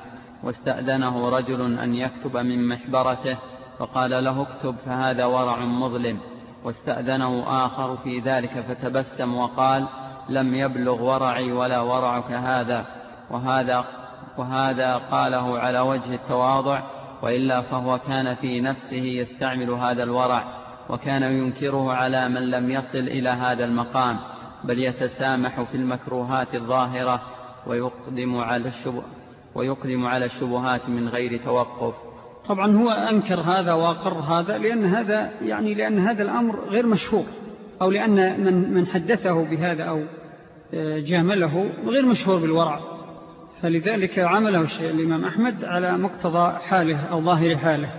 واستأذنه رجل أن يكتب من محبرته فقال له اكتب فهذا ورع مظلم. واستأذنه آخر في ذلك فتبسم وقال لم يبلغ ورعي ولا ورعك هذا. وهذا, وهذا قاله على وجه التواضع وإلا فهو كان في نفسه يستعمل هذا الورع وكان ينكره على من لم يصل إلى هذا المقام بل يتسامح في المكروهات الظاهرة ويقدم على الشبه ويقدم على الشبهات من غير توقف. طبعا هو أنكر هذا وأقر هذا لأن هذا يعني لأن هذا الأمر غير مشهور أو لأن من, من حدثه بهذا أو آه، جامله غير مشهور بالورع. فلذلك عمله الشيء الإمام أحمد على مقتضى حاله أو ظاهر حاله.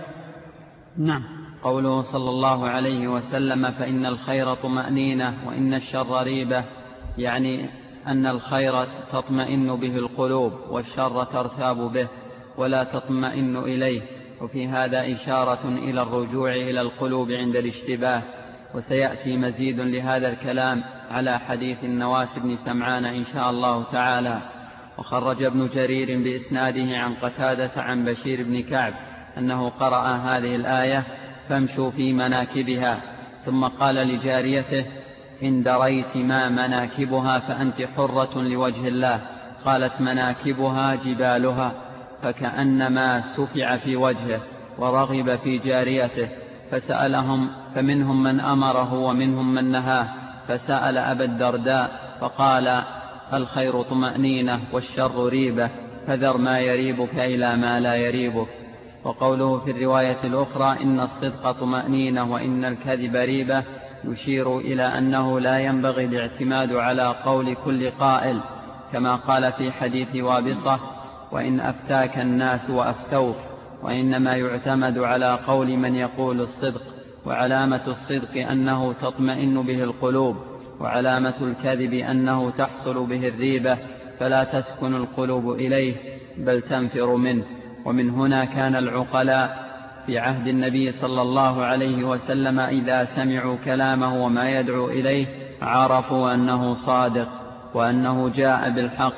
نعم. قوله صلى الله عليه وسلم فإن الخير طمأنينة وإن الشر ريبة يعني أن الخير تطمئن به القلوب والشر ترتاب به ولا تطمئن إليه وفي هذا إشارة إلى الرجوع إلى القلوب عند الاشتباه وسيأتي مزيد لهذا الكلام على حديث النواس بن سمعان إن شاء الله تعالى. وخرج ابن جرير بإسناده عن قتادة عن بشير بن كعب أنه قرأ هذه الآية فامشوا في مناكبها. ثم قال لجاريته إن دريت ما مناكبها فأنت حرة لوجه الله. قالت مناكبها جبالها فكأنما سفع في وجهه ورغب في جاريته. فسألهم فمنهم من أمره ومنهم من نهاه. فسأل أبا الدرداء فقال الخير طمأنينة والشر ريبة فذر ما يريبك إلى ما لا يريبك. وقوله في الرواية الأخرى إن الصدق طمأنينة وإن الكذب ريبة. يشير إلى أنه لا ينبغي الاعتماد على قول كل قائل كما قال في حديث وابصة وإن أفتاك الناس وأفتوك وإنما يعتمد على قول من يقول الصدق وعلامة الصدق أنه تطمئن به القلوب وعلامة الكذب أنه تحصل به الريبة فلا تسكن القلوب إليه بل تنفر منه. ومن هنا كان العقلاء في عهد النبي صلى الله عليه وسلم إذا سمعوا كلامه وما يدعو إليه عرفوا أنه صادق وأنه جاء بالحق.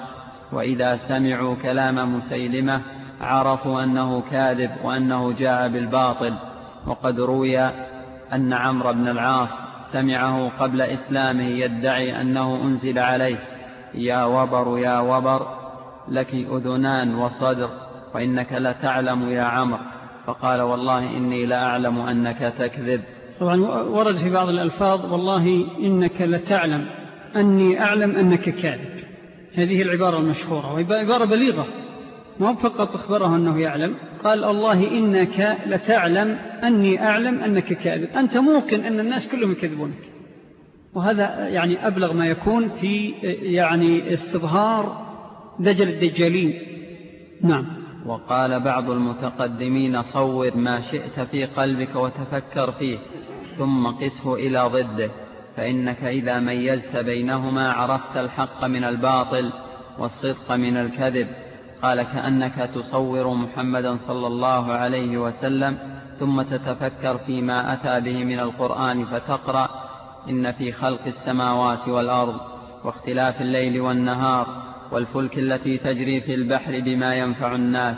وإذا سمعوا كلام مسيلمة عرفوا أنه كاذب وأنه جاء بالباطل. وقد روي أن عمرو بن العاص سمعه قبل إسلامه يدعي أنه أنزل عليه يا وبر يا وبر لك أذنان وصدر وإنك لتعلم يا عمرو. فقال والله إني لأعلم أنك تكذب. طبعا ورد في بعض الألفاظ والله إنك لتعلم أني أعلم أنك كاذب. هذه العبارة المشهورة وعبارة بليغة. ما فقط أخبره أنه يعلم. قال الله إنك لتعلم أني أعلم أنك كاذب. أنت موقن أن الناس كلهم يكذبونك. وهذا يعني أبلغ ما يكون في يعني استظهار دجل الدجالين. نعم. وقال بعض المتقدمين صور ما شئت في قلبك وتفكر فيه ثم قسه إلى ضده فإنك إذا ميزت بينهما عرفت الحق من الباطل والصدق من الكذب. قال كأنك تصور محمدا صلى الله عليه وسلم ثم تتفكر فيما أتى به من القرآن فتقرأ إن في خلق السماوات والأرض واختلاف الليل والنهار والفلك التي تجري في البحر بما ينفع الناس.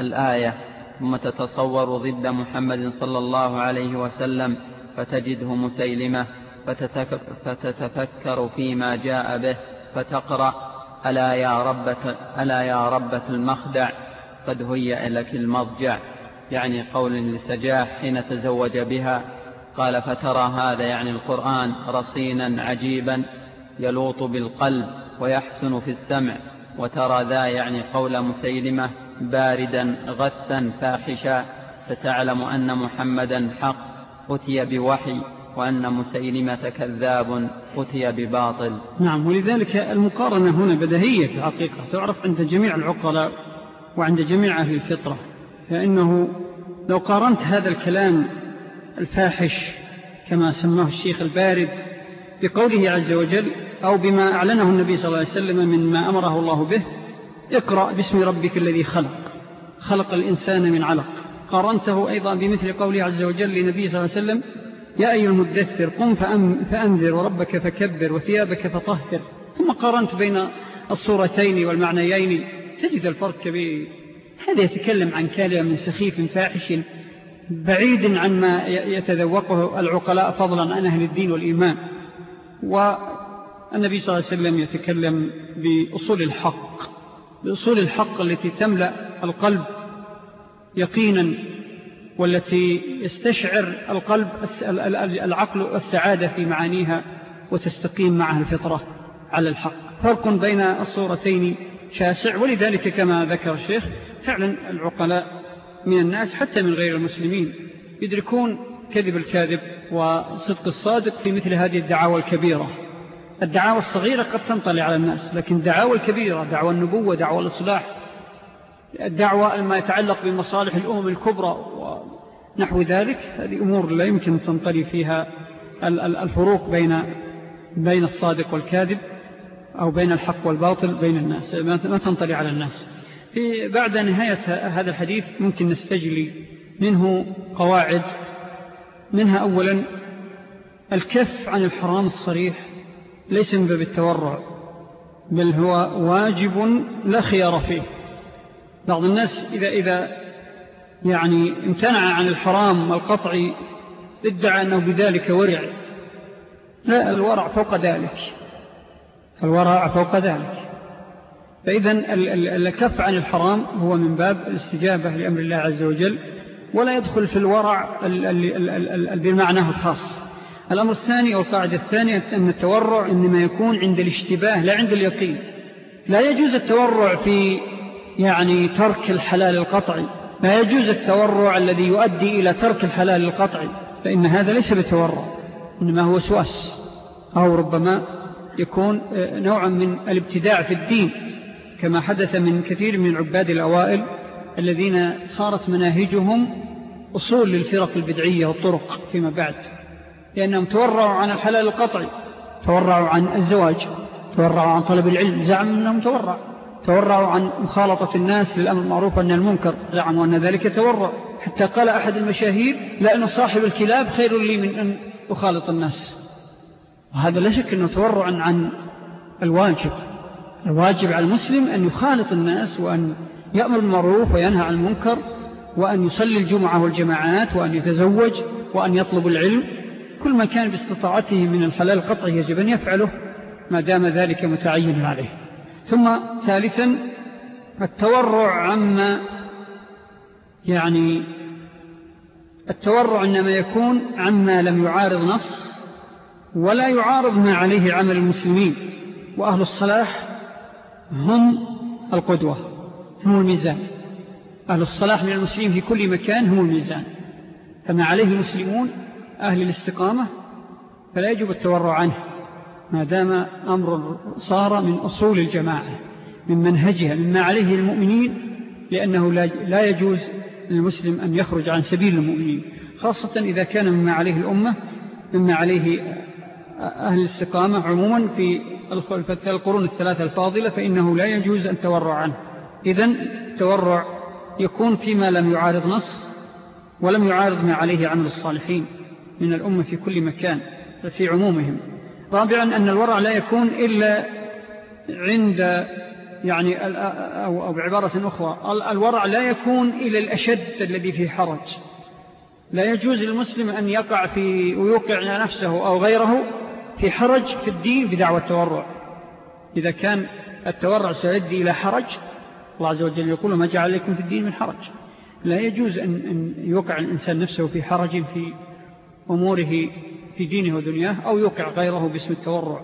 الآية ثم تتصور ضد محمد صلى الله عليه وسلم فتجده مسيلمة فتتفكر فيما جاء به فتقرأ ألا يا ربة, ألا يا ربة المخدع قد هيئ لك المضجع. يعني قول لسجاح حين تزوج بها. قال فترى هذا يعني القرآن رصينا عجيبا يلوط بالقلب ويحسن في السمع وترى ذا يعني قول مسيلمة باردا غثا فاحشا فتعلم أن محمدا حق أتي بوحي وأن مسيلمة كذاب أتي بباطل. نعم ولذلك المقارنة هنا بدهية في الحقيقة. تعرف عند جميع العقلاء وعند جميع أهل الفطرة فإنه لو قارنت هذا الكلام الفاحش كما سماه الشيخ البارد بقوله عز وجل أو بما أعلنه النبي صلى الله عليه وسلم من ما أمره الله به اقرأ باسم ربك الذي خلق. خلق الإنسان من علق. قارنته أيضا بمثل قوله عز وجل لنبي صلى الله عليه وسلم يا أيها المدثر قم فأنذر وربك فكبر وثيابك فطهر. ثم قارنت بين الصورتين والمعنيين. تجد الفرق كبير. هذا يتكلم عن كلام سخيف فاحش بعيد عن ما يتذوقه العقلاء فضلا عن أهل الدين والإيمان. والنبي صلى الله عليه وسلم يتكلم بأصول الحق بأصول الحق التي تملأ القلب يقينا والتي يستشعر القلب العقل السعادة في معانيها وتستقيم معها الفطرة على الحق. فرق بين الصورتين شاسع ولذلك كما ذكر الشيخ فعلا العقلاء من الناس حتى من غير المسلمين يدركون كذب الكاذب وصدق الصادق في مثل هذه الدعاوى الكبيرة. الدعاوى الصغيرة قد تنطلع على الناس لكن الدعاوى الكبيرة دعوى النبوة دعوى الإصلاح الدعوة ما يتعلق بمصالح الأمم الكبرى نحو ذلك هذه أمور لا يمكن تنطلي فيها الفروق بين بين الصادق والكاذب أو بين الحق والباطل بين الناس ما تنطلي على الناس. في بعد نهاية هذا الحديث ممكن نستجلي منه قواعد. منها أولا الكف عن الحرام الصريح. ليس من باب التورع بل هو واجب لا خيار فيه. بعض الناس إذا, إذا يعني امتنع عن الحرام القطعي ادعى أنه بذلك ورع. لا الورع فوق ذلك. الورع فوق ذلك. فإذا الكف عن الحرام هو من باب الاستجابة لأمر الله عز وجل ولا يدخل في الورع بمعناه الخاص. الأمر الثاني أو القاعدة الثانية أن التورع إنما يكون عند الاشتباه لا عند اليقين. لا يجوز التورع في يعني ترك الحلال القطعي. لا يجوز التورع الذي يؤدي إلى ترك الحلال القطعي فإن هذا ليس بتورع إنما هو سواس أو ربما يكون آه، نوعا من الابتداع في الدين كما حدث من كثير من عباد الأوائل الذين صارت مناهجهم أصول للفرق البدعية والطرق فيما بعد. لأنهم تورعوا عن الحلال القطعي تورعوا عن الزواج تورعوا عن طلب العلم زعموا أنهم تورع تورعوا عن مخالطة الناس للأمر المعروف أن المنكر زعموا أن ذلك تورع. حتى قال أحد المشاهير لأن صاحب الكلاب خير لي من أن أخالط الناس. وهذا لا شك أنه تورع عن الواجب الواجب على المسلم أن يخالط الناس وأن يأمر المعروف وينهى عن المنكر وأن يصلي الجمعة والجماعات وأن يتزوج وأن يطلب العلم. كل ما كان باستطاعته من الحلال القطعي يجب أن يفعله ما دام ذلك متعين عليه. ثم ثالثا التورع عما يعني التورع إنما يكون عما لم يعارض نص ولا يعارض ما عليه عمل المسلمين وأهل الصلاح هم القدوة هم الميزان. أهل الصلاح من المسلمين في كل مكان هم الميزان. فما عليه المسلمون أهل الاستقامة فلا يجب التورع عنه ما دام أمر صار من أصول الجماعة من منهجها مما عليه المؤمنين لأنه لا يجوز للمسلم أن يخرج عن سبيل المؤمنين خاصة إذا كان مما عليه الأمة مما عليه أهل الاستقامة عموما في القرون الثلاثة الفاضلة فإنه لا يجوز أن تورع عنه. إذن تورع يكون فيما لم يعارض نص ولم يعارض ما عليه عمل الصالحين. من الأمة في كل مكان في عمومهم. رابعا أن الورع لا يكون إلا عند يعني أو, بعبارة أخرى. الورع لا يكون إلى الأشد الذي فيه حرج. لا يجوز للمسلم أن يقع في ويوقع نفسه أو غيره في حرج في الدين بدعوة التورع. إذا كان التورع سيؤدي إلى حرج الله عز وجل يقول ما جعل لكم في الدين من حرج. لا يجوز أن يوقع الإنسان نفسه في حرج في أموره في دينه ودنياه أو يوقع غيره باسم التورع.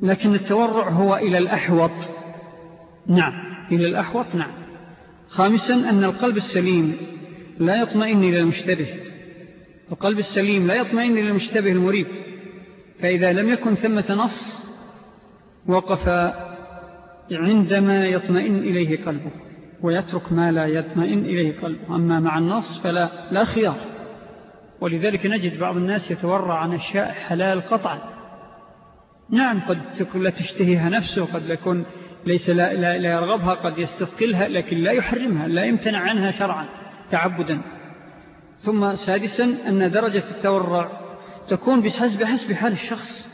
لكن التورع هو إلى الأحوط. نعم إلى الأحوط نعم. خامسا أن القلب السليم لا يطمئن إلى المشتبه. القلب السليم لا يطمئن إلى المشتبه المريب. فإذا لم يكن ثمة نص وقف عندما يطمئن إليه قلبه ويترك ما لا يطمئن إليه قلبه. أما مع النص فلا لا خيار. ولذلك نجد بعض الناس يتورع عن أشياء حلال قطعا. نعم قد تكون لا تشتهيها نفسه قد يكون ليس لا, لا, لا يرغبها قد يستثقلها لكن لا يحرمها لا يمتنع عنها شرعا تعبدا. ثم سادسا أن درجة التورع تكون بحسب حسب حال الشخص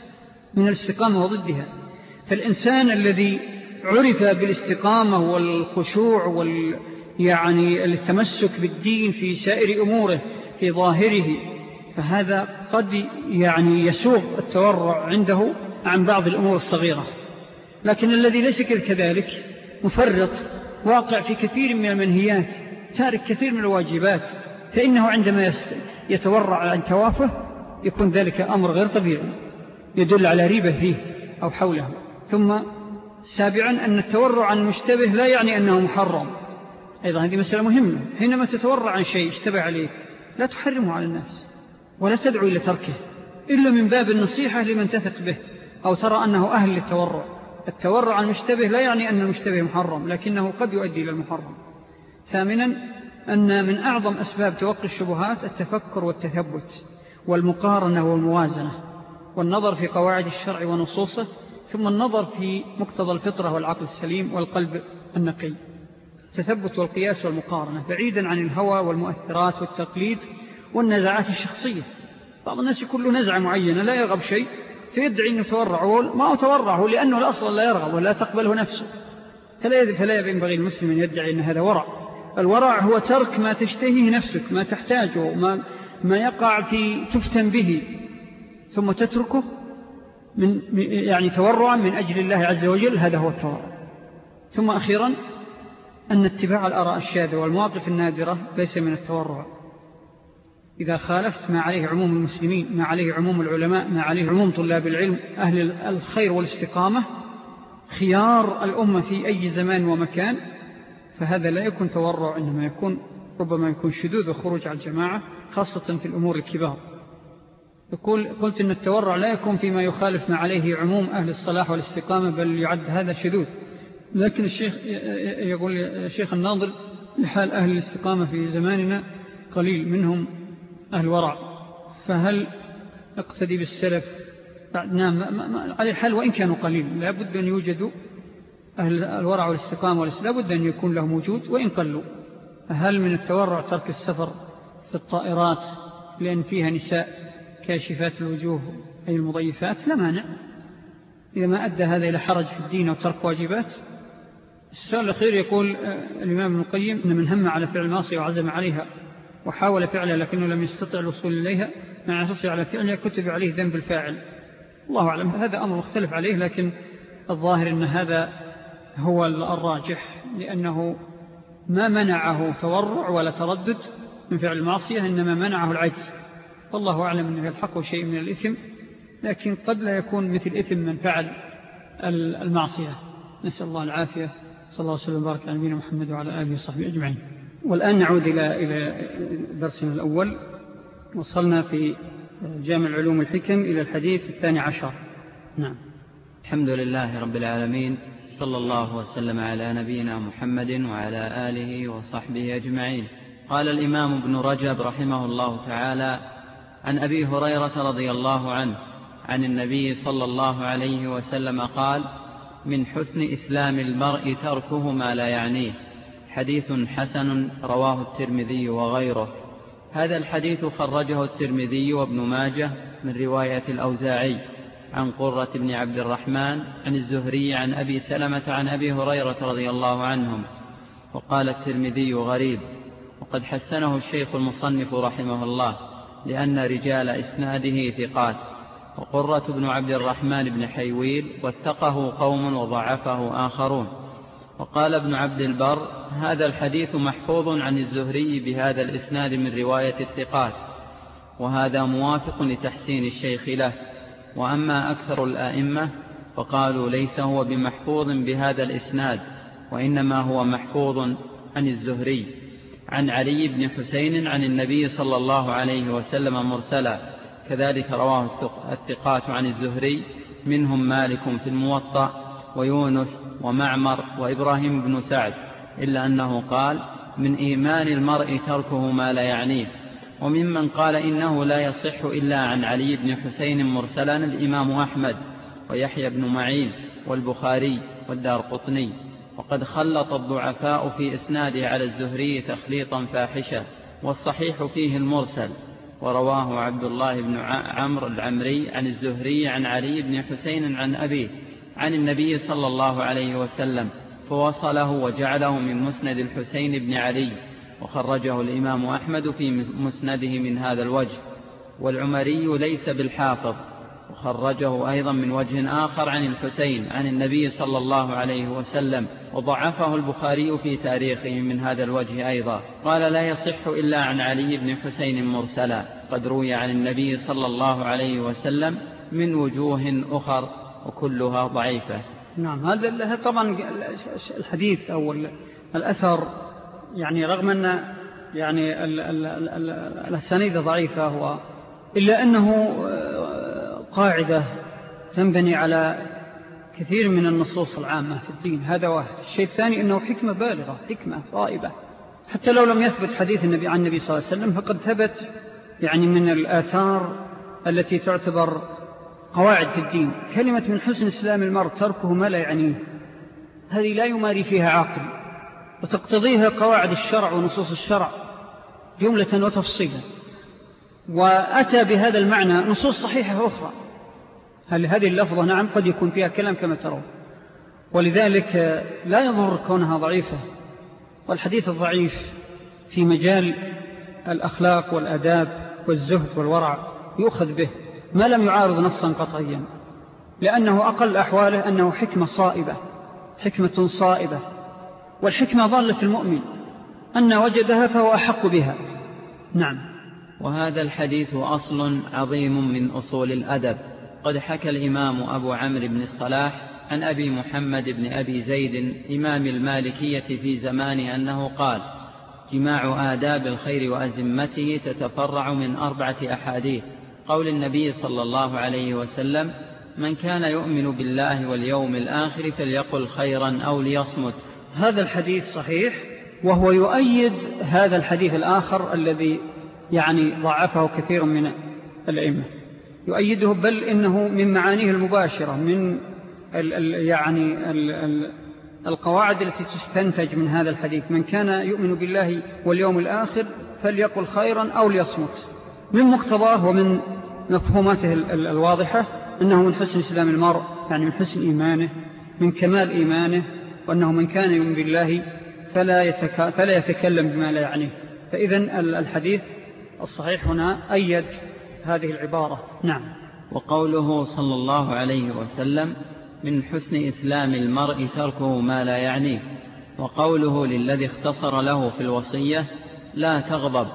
من الاستقامة وضدها. فالإنسان الذي عرف بالاستقامة والخشوع وال يعني التمسك بالدين في سائر أموره في ظاهره فهذا قد يعني يسوغ التورع عنده عن بعض الأمور الصغيرة. لكن الذي ليس كذلك مفرط واقع في كثير من المنهيات تارك كثير من الواجبات فإنه عندما يتورع عن توافه يكون ذلك أمر غير طبيعي يدل على ريبة فيه أو حوله. ثم سابعا أن التورع عن المشتبه لا يعني أنه محرم. أيضا هذه مسألة مهمة. حينما تتورع عن شيء اشتبه عليك لا تحرمه على الناس ولا تدعو إلى تركه إلا من باب النصيحة لمن تثق به أو ترى أنه أهل للتورع. التورع المشتبه لا يعني أن المشتبه محرم لكنه قد يؤدي إلى المحرم. ثامنا أن من أعظم أسباب توقي الشبهات التفكر والتثبت والمقارنة والموازنة والنظر في قواعد الشرع ونصوصه ثم النظر في مقتضى الفطرة والعقل السليم والقلب النقي. التثبت والقياس والمقارنة بعيدا عن الهوى والمؤثرات والتقليد والنزعات الشخصية. بعض الناس يكون له نزعة معينة لا يرغب شيء فيدعي أنه تورع ما هو تورعه لأنه الأصل لا يرغب ولا تقبله نفسه. فلا, فلا ينبغي المسلم أن يدعي أن هذا ورع. الورع هو ترك ما تشتهيه نفسك ما تحتاجه ما, ما يقع في تفتن به. ثم تتركه من يعني تورعا من أجل الله عز وجل هذا هو التورع. ثم أخيرا أن اتباع الأراء الشاذة والمواقف النادرة ليس من التورع. إذا خالفت ما عليه عموم المسلمين ما عليه عموم العلماء ما عليه عموم طلاب العلم أهل الخير والاستقامة خيار الأمة في أي زمان ومكان فهذا لا يكون تورع إنما يكون ربما يكون شذوذ وخروج على الجماعة خاصة في الأمور الكبار. يقول قلت أن التورع لا يكون فيما يخالف ما عليه عموم أهل الصلاح والاستقامة بل يعد هذا شذوذ. لكن الشيخ يقول الشيخ الناظر لحال أهل الاستقامة في زماننا قليل منهم أهل ورع. فهل اقتدي بالسلف نعم على الحال وإن كانوا قليل. لابد أن يوجدوا أهل الورع والاستقامة لابد أن يكون لهم وجود وإن قلوا. هل من التورع ترك السفر في الطائرات لأن فيها نساء كاشفات الوجوه أي المضيفات؟ لا مانع. إذا ما أدى هذا إلى حرج في الدين أو ترك واجبات السؤال الأخير يقول آه، الإمام ابن القيم أن من هم على فعل الماصية وعزم عليها وحاول فعلها لكنه لم يستطع الوصول إليها مع يحصل على فعلها كتب عليه ذنب الفاعل. الله أعلم هذا أمر مختلف عليه لكن الظاهر أن هذا هو الراجح لأنه ما منعه تورع ولا تردد من فعل المعصية إنما منعه العجز. والله أعلم أنه يلحقه شيء من الإثم لكن قد لا يكون مثل إثم من فعل المعصية. نسأل الله العافية. صلى الله عليه وسلم وبارك على نبينا محمد وعلى آله وصحبه أجمعين. والآن نعود إلى إلى درسنا الأول. وصلنا في جامع العلوم الحكم إلى الحديث الثاني عشر. نعم. الحمد لله رب العالمين. صلى الله وسلم على نبينا محمد وعلى آله وصحبه أجمعين. قال الإمام ابن رجب رحمه الله تعالى عن أبي هريرة رضي الله عنه عن النبي صلى الله عليه وسلم قال من حسن إسلام المرء تركه ما لا يعنيه. حديث حسن رواه الترمذي وغيره. هذا الحديث خرجه الترمذي وابن ماجه من رواية الأوزاعي عن قرة بن عبد الرحمن عن الزهري عن أبي سلمة عن أبي هريرة رضي الله عنهم. وقال الترمذي غريب وقد حسنه الشيخ المصنف رحمه الله لأن رجال إسناده ثقات. وقرة بن عبد الرحمن بن حيويل واتقه قوم وضعفه آخرون. وقال ابن عبد البر هذا الحديث محفوظ عن الزهري بهذا الإسناد من رواية الثقات وهذا موافق لتحسين الشيخ له. وأما أكثر الآئمة فقالوا ليس هو بمحفوظ بهذا الإسناد وإنما هو محفوظ عن الزهري. عن علي بن حسين عن النبي صلى الله عليه وسلم مرسلا. كذلك رواه الثقات عن الزهري منهم مالك في الموطأ ويونس ومعمر وإبراهيم بن سعد إلا أنه قال من إيمان المرء تركه ما لا يعنيه وممن قال إنه لا يصح إلا عن علي بن حسين مرسلا الإمام أحمد ويحيى بن معين والبخاري والدار قطني وقد خلط الضعفاء في إسناده على الزهري تخليطا فاحشا والصحيح فيه المرسل. ورواه عبد الله بن عمرو العمري عن الزهري عن علي بن حسين عن أبيه عن النبي صلى الله عليه وسلم فوصله وجعله من مسند الحسين بن علي وخرجه الإمام أحمد في مسنده من هذا الوجه والعمري ليس بالحافظ وخرجه أيضا من وجه آخر عن الحسين عن النبي صلى الله عليه وسلم وضعفه البخاري في تاريخه من هذا الوجه أيضا قال لا يصح إلا عن علي بن حسين مرسلا. قد روي عن النبي صلى الله عليه وسلم من وجوه أخر وكلها ضعيفة. نعم هذا طبعا الحديث أو الأثر يعني رغم أن يعني الأسانيد ضعيفة إلا أنه آه، قاعدة تنبني على كثير من النصوص العامة في الدين. هذا واحد. الشيء الثاني أنه حكمة بالغة حكمة رائبة حتى لو لم يثبت حديث النبي عن النبي صلى الله عليه وسلم فقد ثبت يعني من الآثار التي تعتبر قواعد في الدين. كلمة من حسن إسلام المرء تركه ما لا يعنيه. هذه لا يماري فيها عاقل. وتقتضيها قواعد الشرع ونصوص الشرع جملة وتفصيلا. وأتى بهذا المعنى نصوص صحيحة أخرى. هل هذه اللفظة؟ نعم قد يكون فيها كلام كما ترون. ولذلك لا يضر كونها ضعيفة. والحديث الضعيف في مجال الأخلاق والأداب والزهد والورع يؤخذ به ما لم يعارض نصا قطعيا. لأنه أقل أحواله أنه حكمة صائبة حكمة صائبة. والحكمة ضالة المؤمن أن وجدها فهو أحق بها. نعم. وهذا الحديث أصل عظيم من أصول الأدب. قد حكى الإمام أبو عمرو بن الصلاح عن أبي محمد بن أبي زيد إمام المالكية في زمان أنه قال جماع آداب الخير وأزمته تتفرع من أربعة أحاديث. قول النبي صلى الله عليه وسلم من كان يؤمن بالله واليوم الآخر فليقل خيرا أو ليصمت. هذا الحديث صحيح وهو يؤيد هذا الحديث الآخر الذي يعني ضعفه كثير من الأئمة. يؤيده بل إنه من معانيه المباشرة من ال ال يعني ال ال القواعد التي تستنتج من هذا الحديث. من كان يؤمن بالله واليوم الآخر فليقل خيرا أو ليصمت. من مقتضاه ومن مفهوماته الواضحة أنه من حسن إسلام المرء يعني من حسن إيمانه من كمال إيمانه وأنه من كان يؤمن بالله فلا, يتك... فلا يتكلم بما لا يعنيه. فإذن الحديث الصحيح هنا أيد هذه العبارة. نعم. وقوله صلى الله عليه وسلم من حسن إسلام المرء تركه ما لا يعنيه وقوله للذي اختصر له في الوصية لا تغضب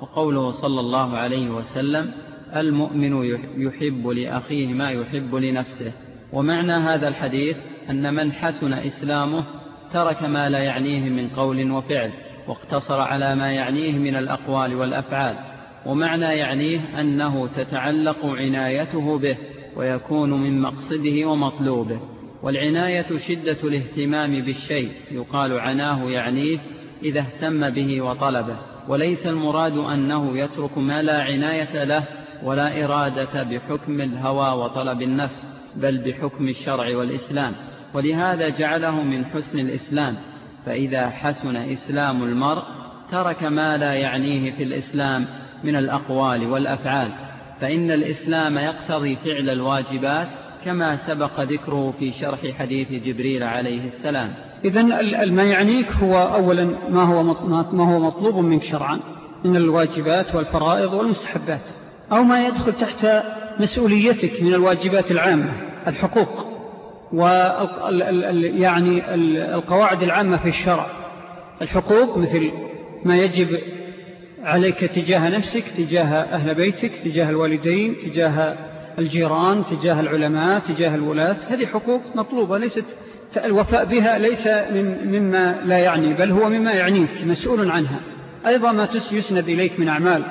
وقوله صلى الله عليه وسلم المؤمن يحب لأخيه ما يحب لنفسه. ومعنى هذا الحديث أن من حسن إسلامه ترك ما لا يعنيه من قول وفعل واقتصر على ما يعنيه من الأقوال والأفعال. ومعنى يعنيه أنه تتعلق عنايته به ويكون من مقصده ومطلوبه. والعناية شدة الاهتمام بالشيء يقال عناه يعنيه إذا اهتم به وطلبه. وليس المراد أنه يترك ما لا عناية له ولا إرادة بحكم الهوى وطلب النفس بل بحكم الشرع والإسلام. ولهذا جعله من حسن الإسلام. فإذا حسن إسلام المرء ترك ما لا يعنيه في الإسلام من الأقوال والأفعال. فإن الإسلام يقتضي فعل الواجبات كما سبق ذكره في شرح حديث جبريل عليه السلام. إذن ما يعنيك هو أولا ما هو, ما هو مطلوب منك شرعا من الواجبات والفرائض والمستحبات أو ما يدخل تحت مسؤوليتك من الواجبات العامة الحقوق ويعني القواعد العامة في الشرع. الحقوق مثل ما يجب عليك تجاه نفسك تجاه أهل بيتك تجاه الوالدين تجاه الجيران تجاه العلماء تجاه الولاة. هذه حقوق مطلوبة ليست الوفاء بها ليس من مما لا يعني بل هو مما يعنيك مسؤول عنها. أيضا ما يسند إليك من أعمال.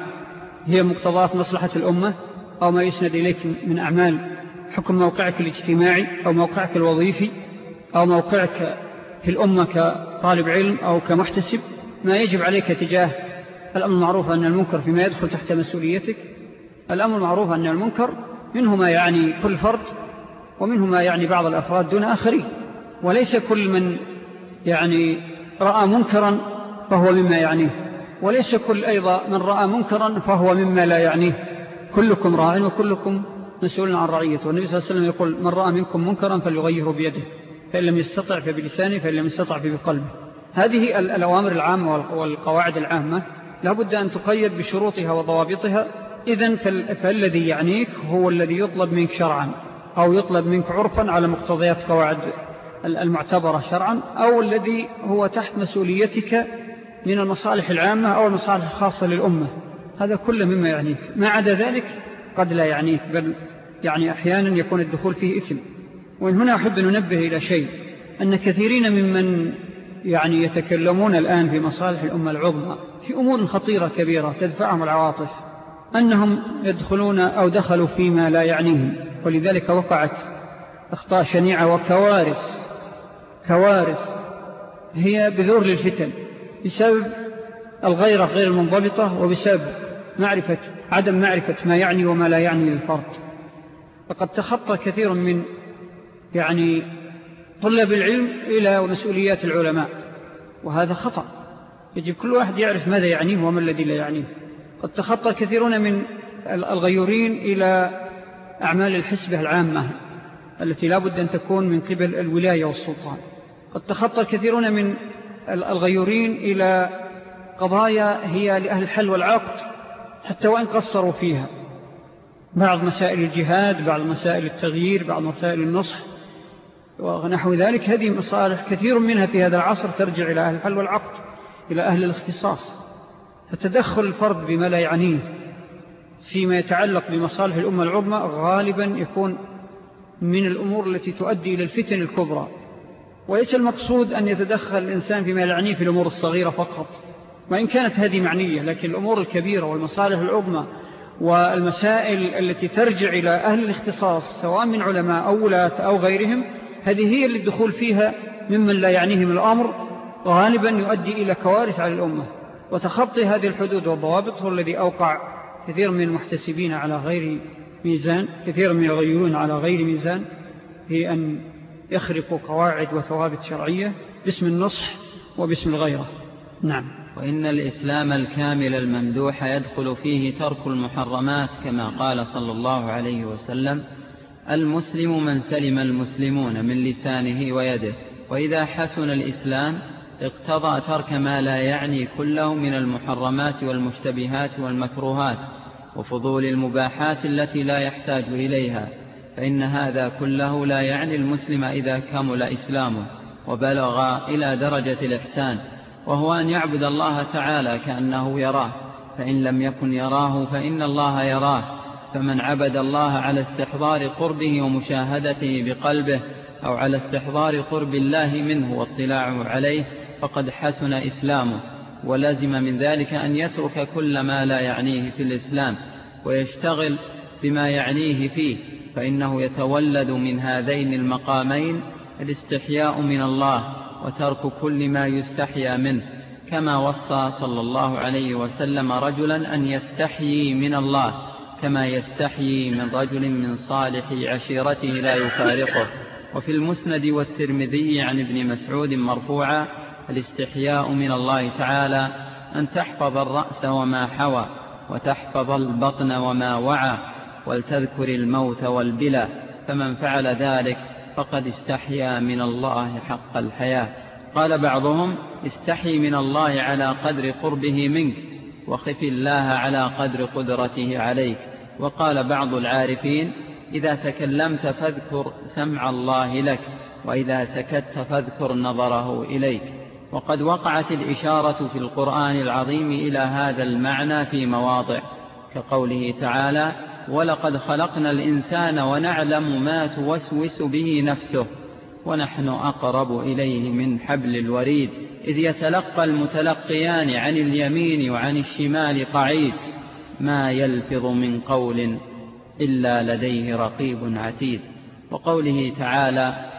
هي مقتضات مصلحة الأمة أو ما يسند إليك من أعمال. حكم موقعك الاجتماعي أو موقعك الوظيفي أو موقعك في الأمة كطالب علم أو كمحتسب. ما يجب عليك تجاه الأمر المعروف أن المنكر فيما يدخل تحت مسؤوليتك الأمر المعروف أن المنكر منه ما يعني كل فرد ومنه ما يعني بعض الأفراد دون آخرين وليس كل من يعني رأى منكرا فهو مما يعنيه وليس كل أيضا من رأى منكرا فهو مما لا يعنيه. كلكم راع وكلكم مسؤول عن رعيته. والنبي صلى الله عليه وسلم يقول من رأى منكم منكرا فليغيره بيده فإن لم يستطع فبلسانه فإن لم يستطع فبقلبه. هذه الأوامر العامة والقواعد العامة لابد أن تقيد بشروطها وضوابطها. إذن فالذي يعنيك هو الذي يطلب منك شرعا أو يطلب منك عرفا على مقتضيات قواعد المعتبرة شرعا أو الذي هو تحت مسؤوليتك من المصالح العامة أو المصالح الخاصة للأمة. هذا كله مما يعنيك. ما عدا ذلك قد لا يعنيك بل يعني أحيانا يكون الدخول فيه إثم. وإن هنا أحب أن ننبه إلى شيء أن كثيرين ممن يعني يتكلمون الآن في مصالح الأمة العظمى في أمور خطيرة كبيرة تدفعهم العواطف أنهم يدخلون أو دخلوا فيما لا يعنيهم ولذلك وقعت أخطاء شنيعة وكوارث كوارث هي بذور للفتن بسبب الغيرة غير المنضبطة وبسبب معرفة عدم معرفة ما يعني وما لا يعني للفرد. فقد تخطى كثير من يعني طلب العلم إلى مسؤوليات العلماء وهذا خطأ. يجب كل واحد يعرف ماذا يعنيه وما الذي لا يعنيه. قد تخطى كثيرون من الغيورين إلى أعمال الحسبة العامة التي لا بد أن تكون من قبل الولاية والسلطان. قد تخطى كثيرون من الغيورين إلى قضايا هي لأهل الحل والعقد حتى وإن قصروا فيها. بعض مسائل الجهاد بعض مسائل التغيير بعض مسائل النصح ونحو ذلك. هذه مصالح كثير منها في هذا العصر ترجع إلى أهل الحل والعقد. إلى أهل الاختصاص فتدخل الفرد بما لا يعنيه فيما يتعلق بمصالح الأمة العظمى غالبا يكون من الأمور التي تؤدي إلى الفتن الكبرى. وليس المقصود أن يتدخل الإنسان فيما يعنيه في الأمور الصغيرة فقط. وإن كانت هذه معنية لكن الأمور الكبيرة والمصالح العظمى والمسائل التي ترجع إلى أهل الاختصاص سواء من علماء أو ولاة أو غيرهم هذه هي اللي الدخول فيها ممن لا يعنيهم الأمر غالبا يؤدي إلى كوارث على الأمة وتخطي هذه الحدود والضوابط هو الذي أوقع كثير من المحتسبين على غير ميزان كثير من الغيرون على غير ميزان هي أن يخرقوا قواعد وثوابت شرعية باسم النصح وباسم الغيرة. نعم. وإن الإسلام الكامل الممدوح يدخل فيه ترك المحرمات كما قال صلى الله عليه وسلم المسلم من سلم المسلمون من لسانه ويده وإذا حسن الإسلام اقتضى ترك ما لا يعني كله من المحرمات والمشتبهات والمكروهات وفضول المباحات التي لا يحتاج إليها فإن هذا كله لا يعني المسلم إذا كمل إسلامه وبلغ إلى درجة الإحسان وهو أن يعبد الله تعالى كأنه يراه فإن لم يكن يراه فإن الله يراه فمن عبد الله على استحضار قربه ومشاهدته بقلبه أو على استحضار قرب الله منه واطلاعه عليه فقد حسن إسلامه ولازم من ذلك أن يترك كل ما لا يعنيه في الإسلام ويشتغل بما يعنيه فيه فإنه يتولد من هذين المقامين الاستحياء من الله وترك كل ما يستحيا منه كما وصى صلى الله عليه وسلم رجلا أن يستحيي من الله كما يستحيي من رجل من صالح عشيرته لا يفارقه. وفي المسند والترمذي عن ابن مسعود مرفوعا الاستحياء من الله تعالى أن تحفظ الرأس وما حوى وتحفظ البطن وما وعى ولتذكر الموت والبلى فمن فعل ذلك فقد استحيا من الله حق الحياة. قال بعضهم استحي من الله على قدر قربه منك وخف الله على قدر قدرته عليك. وقال بعض العارفين إذا تكلمت فاذكر سمع الله لك وإذا سكت فاذكر نظره إليك. وقد وقعت الإشارة في القرآن العظيم إلى هذا المعنى في مواضع كقوله تعالى ولقد خلقنا الإنسان ونعلم ما توسوس به نفسه ونحن أقرب إليه من حبل الوريد إذ يتلقى المتلقيان عن اليمين وعن الشمال قعيد ما يلفظ من قول إلا لديه رقيب عتيد وقوله تعالى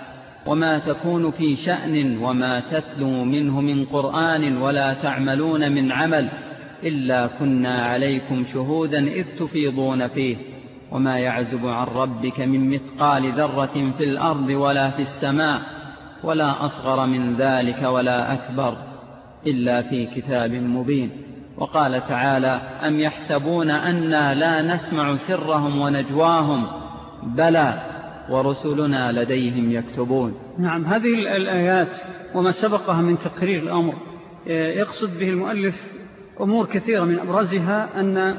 وما تكون في شأن وما تتلو منه من قرآن ولا تعملون من عمل إلا كنا عليكم شهودا إذ تفيضون فيه. وما يعزب عن ربك من مثقال ذرة في الأرض ولا في السماء ولا أصغر من ذلك ولا أكبر إلا في كتاب مبين. وقال تعالى أم يحسبون أنا لا نسمع سرهم ونجواهم؟ بلى ورسلنا لديهم يكتبون. نعم هذه الآيات وما سبقها من تقرير الأمر. يقصد به المؤلف أمور كثيرة من أبرزها أن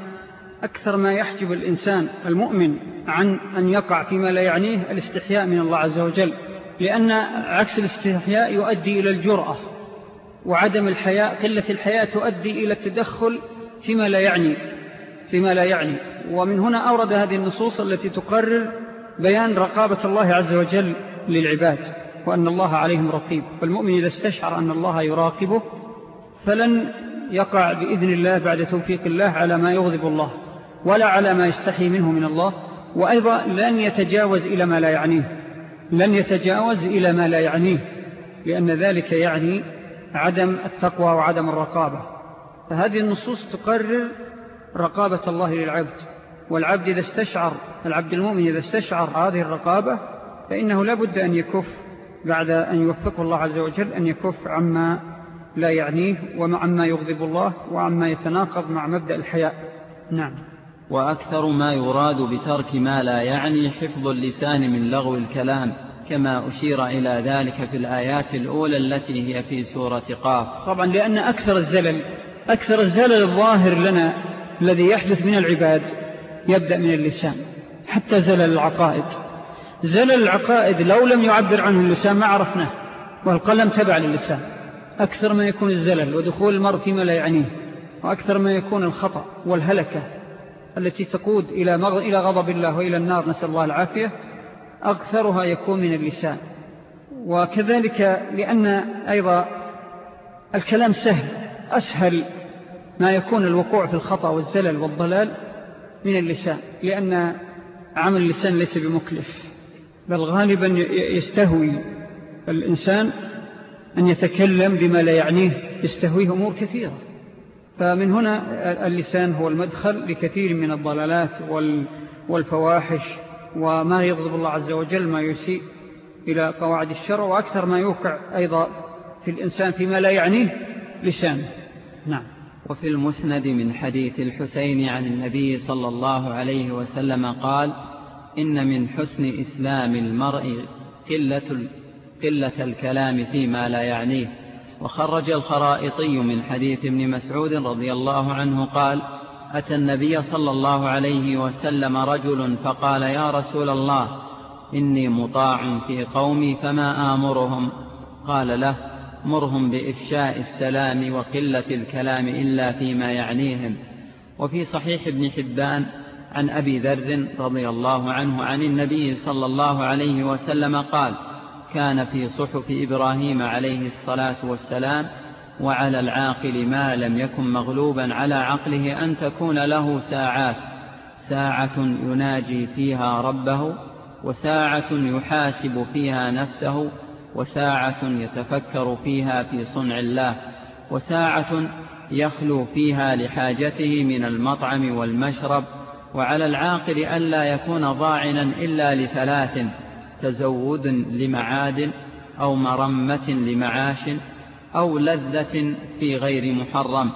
أكثر ما يحجب الإنسان المؤمن عن أن يقع فيما لا يعنيه الاستحياء من الله عز وجل لأن عكس الاستحياء يؤدي إلى الجرأة وعدم الحياء قلة الحياء تؤدي إلى التدخل فيما لا يعني فيما لا يعني. ومن هنا أورد هذه النصوص التي تقرر بيان رقابة الله عز وجل للعباد وأن الله عليهم رقيب. فالمؤمن إذا استشعر أن الله يراقبه فلن يقع بإذن الله بعد توفيق الله على ما يغضب الله ولا على ما يستحي منه من الله وأيضا لن يتجاوز إلى ما لا يعنيه. لن يتجاوز إلى ما لا يعنيه لأن ذلك يعني عدم التقوى وعدم الرقابة. فهذه النصوص تقرر رقابة الله للعبد. والعبد إذا استشعر العبد المؤمن إذا استشعر هذه الرقابة فإنه لابد أن يكف بعد أن يوفقه الله عز وجل أن يكف عما لا يعنيه وعما يغضب الله وعما يتناقض مع مبدأ الحياء. نعم. وأكثر ما يراد بترك ما لا يعني حفظ اللسان من لغو الكلام كما أشير إلى ذلك في الآيات الأولى التي هي في سورة قاف. طبعا لأن أكثر الزلل أكثر الزلل الظاهر لنا الذي يحدث من العباد يبدأ من اللسان. حتى زلل العقائد. زلل العقائد لو لم يعبر عنه اللسان ما عرفناه. والقلم تبع للسان. أكثر ما يكون الزلل ودخول المرء فيما لا يعنيه. وأكثر ما يكون الخطأ والهلكة التي تقود إلى, إلى غضب الله وإلى النار. نسأل الله العافية. أكثرها يكون من اللسان. وكذلك لأن أيضا الكلام سهل. أسهل ما يكون الوقوع في الخطأ والزلل والضلال. من اللسان لأن عمل اللسان ليس بمكلف بل غالبا يستهوي الإنسان أن يتكلم بما لا يعنيه يستهويه أمور كثيرة. فمن هنا اللسان هو المدخل لكثير من الضلالات والفواحش وما يغضب الله عز وجل ما يسيء إلى قواعد الشرع وأكثر ما يوقع أيضا في الإنسان فيما لا يعنيه لسانه. نعم. وفي المسند من حديث الحسين عن النبي صلى الله عليه وسلم قال إن من حسن إسلام المرء قلة, قلة الكلام فيما لا يعنيه. وخرج الخرائطي من حديث ابن مسعود رضي الله عنه قال أتى النبي صلى الله عليه وسلم رجل فقال يا رسول الله إني مطاع في قومي فما آمرهم؟ قال له مرهم بإفشاء السلام وقلة الكلام إلا فيما يعنيهم. وفي صحيح ابن حبان عن أبي ذر رضي الله عنه عن النبي صلى الله عليه وسلم قال كان في صحف إبراهيم عليه الصلاة والسلام وعلى العاقل ما لم يكن مغلوبا على عقله أن تكون له ساعات. ساعة يناجي فيها ربه وساعة يحاسب فيها نفسه وساعة يتفكر فيها في صنع الله وساعة يخلو فيها لحاجته من المطعم والمشرب وعلى العاقل ألا يكون ضاعنا إلا لثلاث تزود لمعاد أو مرمة لمعاش أو لذة في غير محرم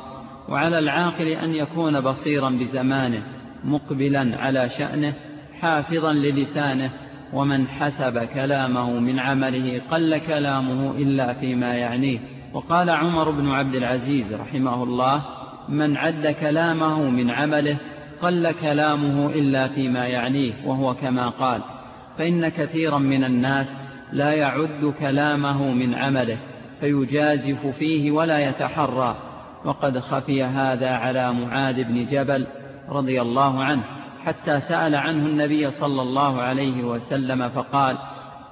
وعلى العاقل أن يكون بصيرا بزمانه مقبلا على شأنه حافظا للسانه ومن حسب كلامه من عمله قل كلامه إلا فيما يعنيه. وقال عمر بن عبد العزيز رحمه الله من عد كلامه من عمله قل كلامه إلا فيما يعنيه وهو كما قال فإن كثيرا من الناس لا يعد كلامه من عمله فيجازف فيه ولا يتحرى. وقد خفي هذا على معاذ بن جبل رضي الله عنه. حتى سأل عنه النبي صلى الله عليه وسلم فقال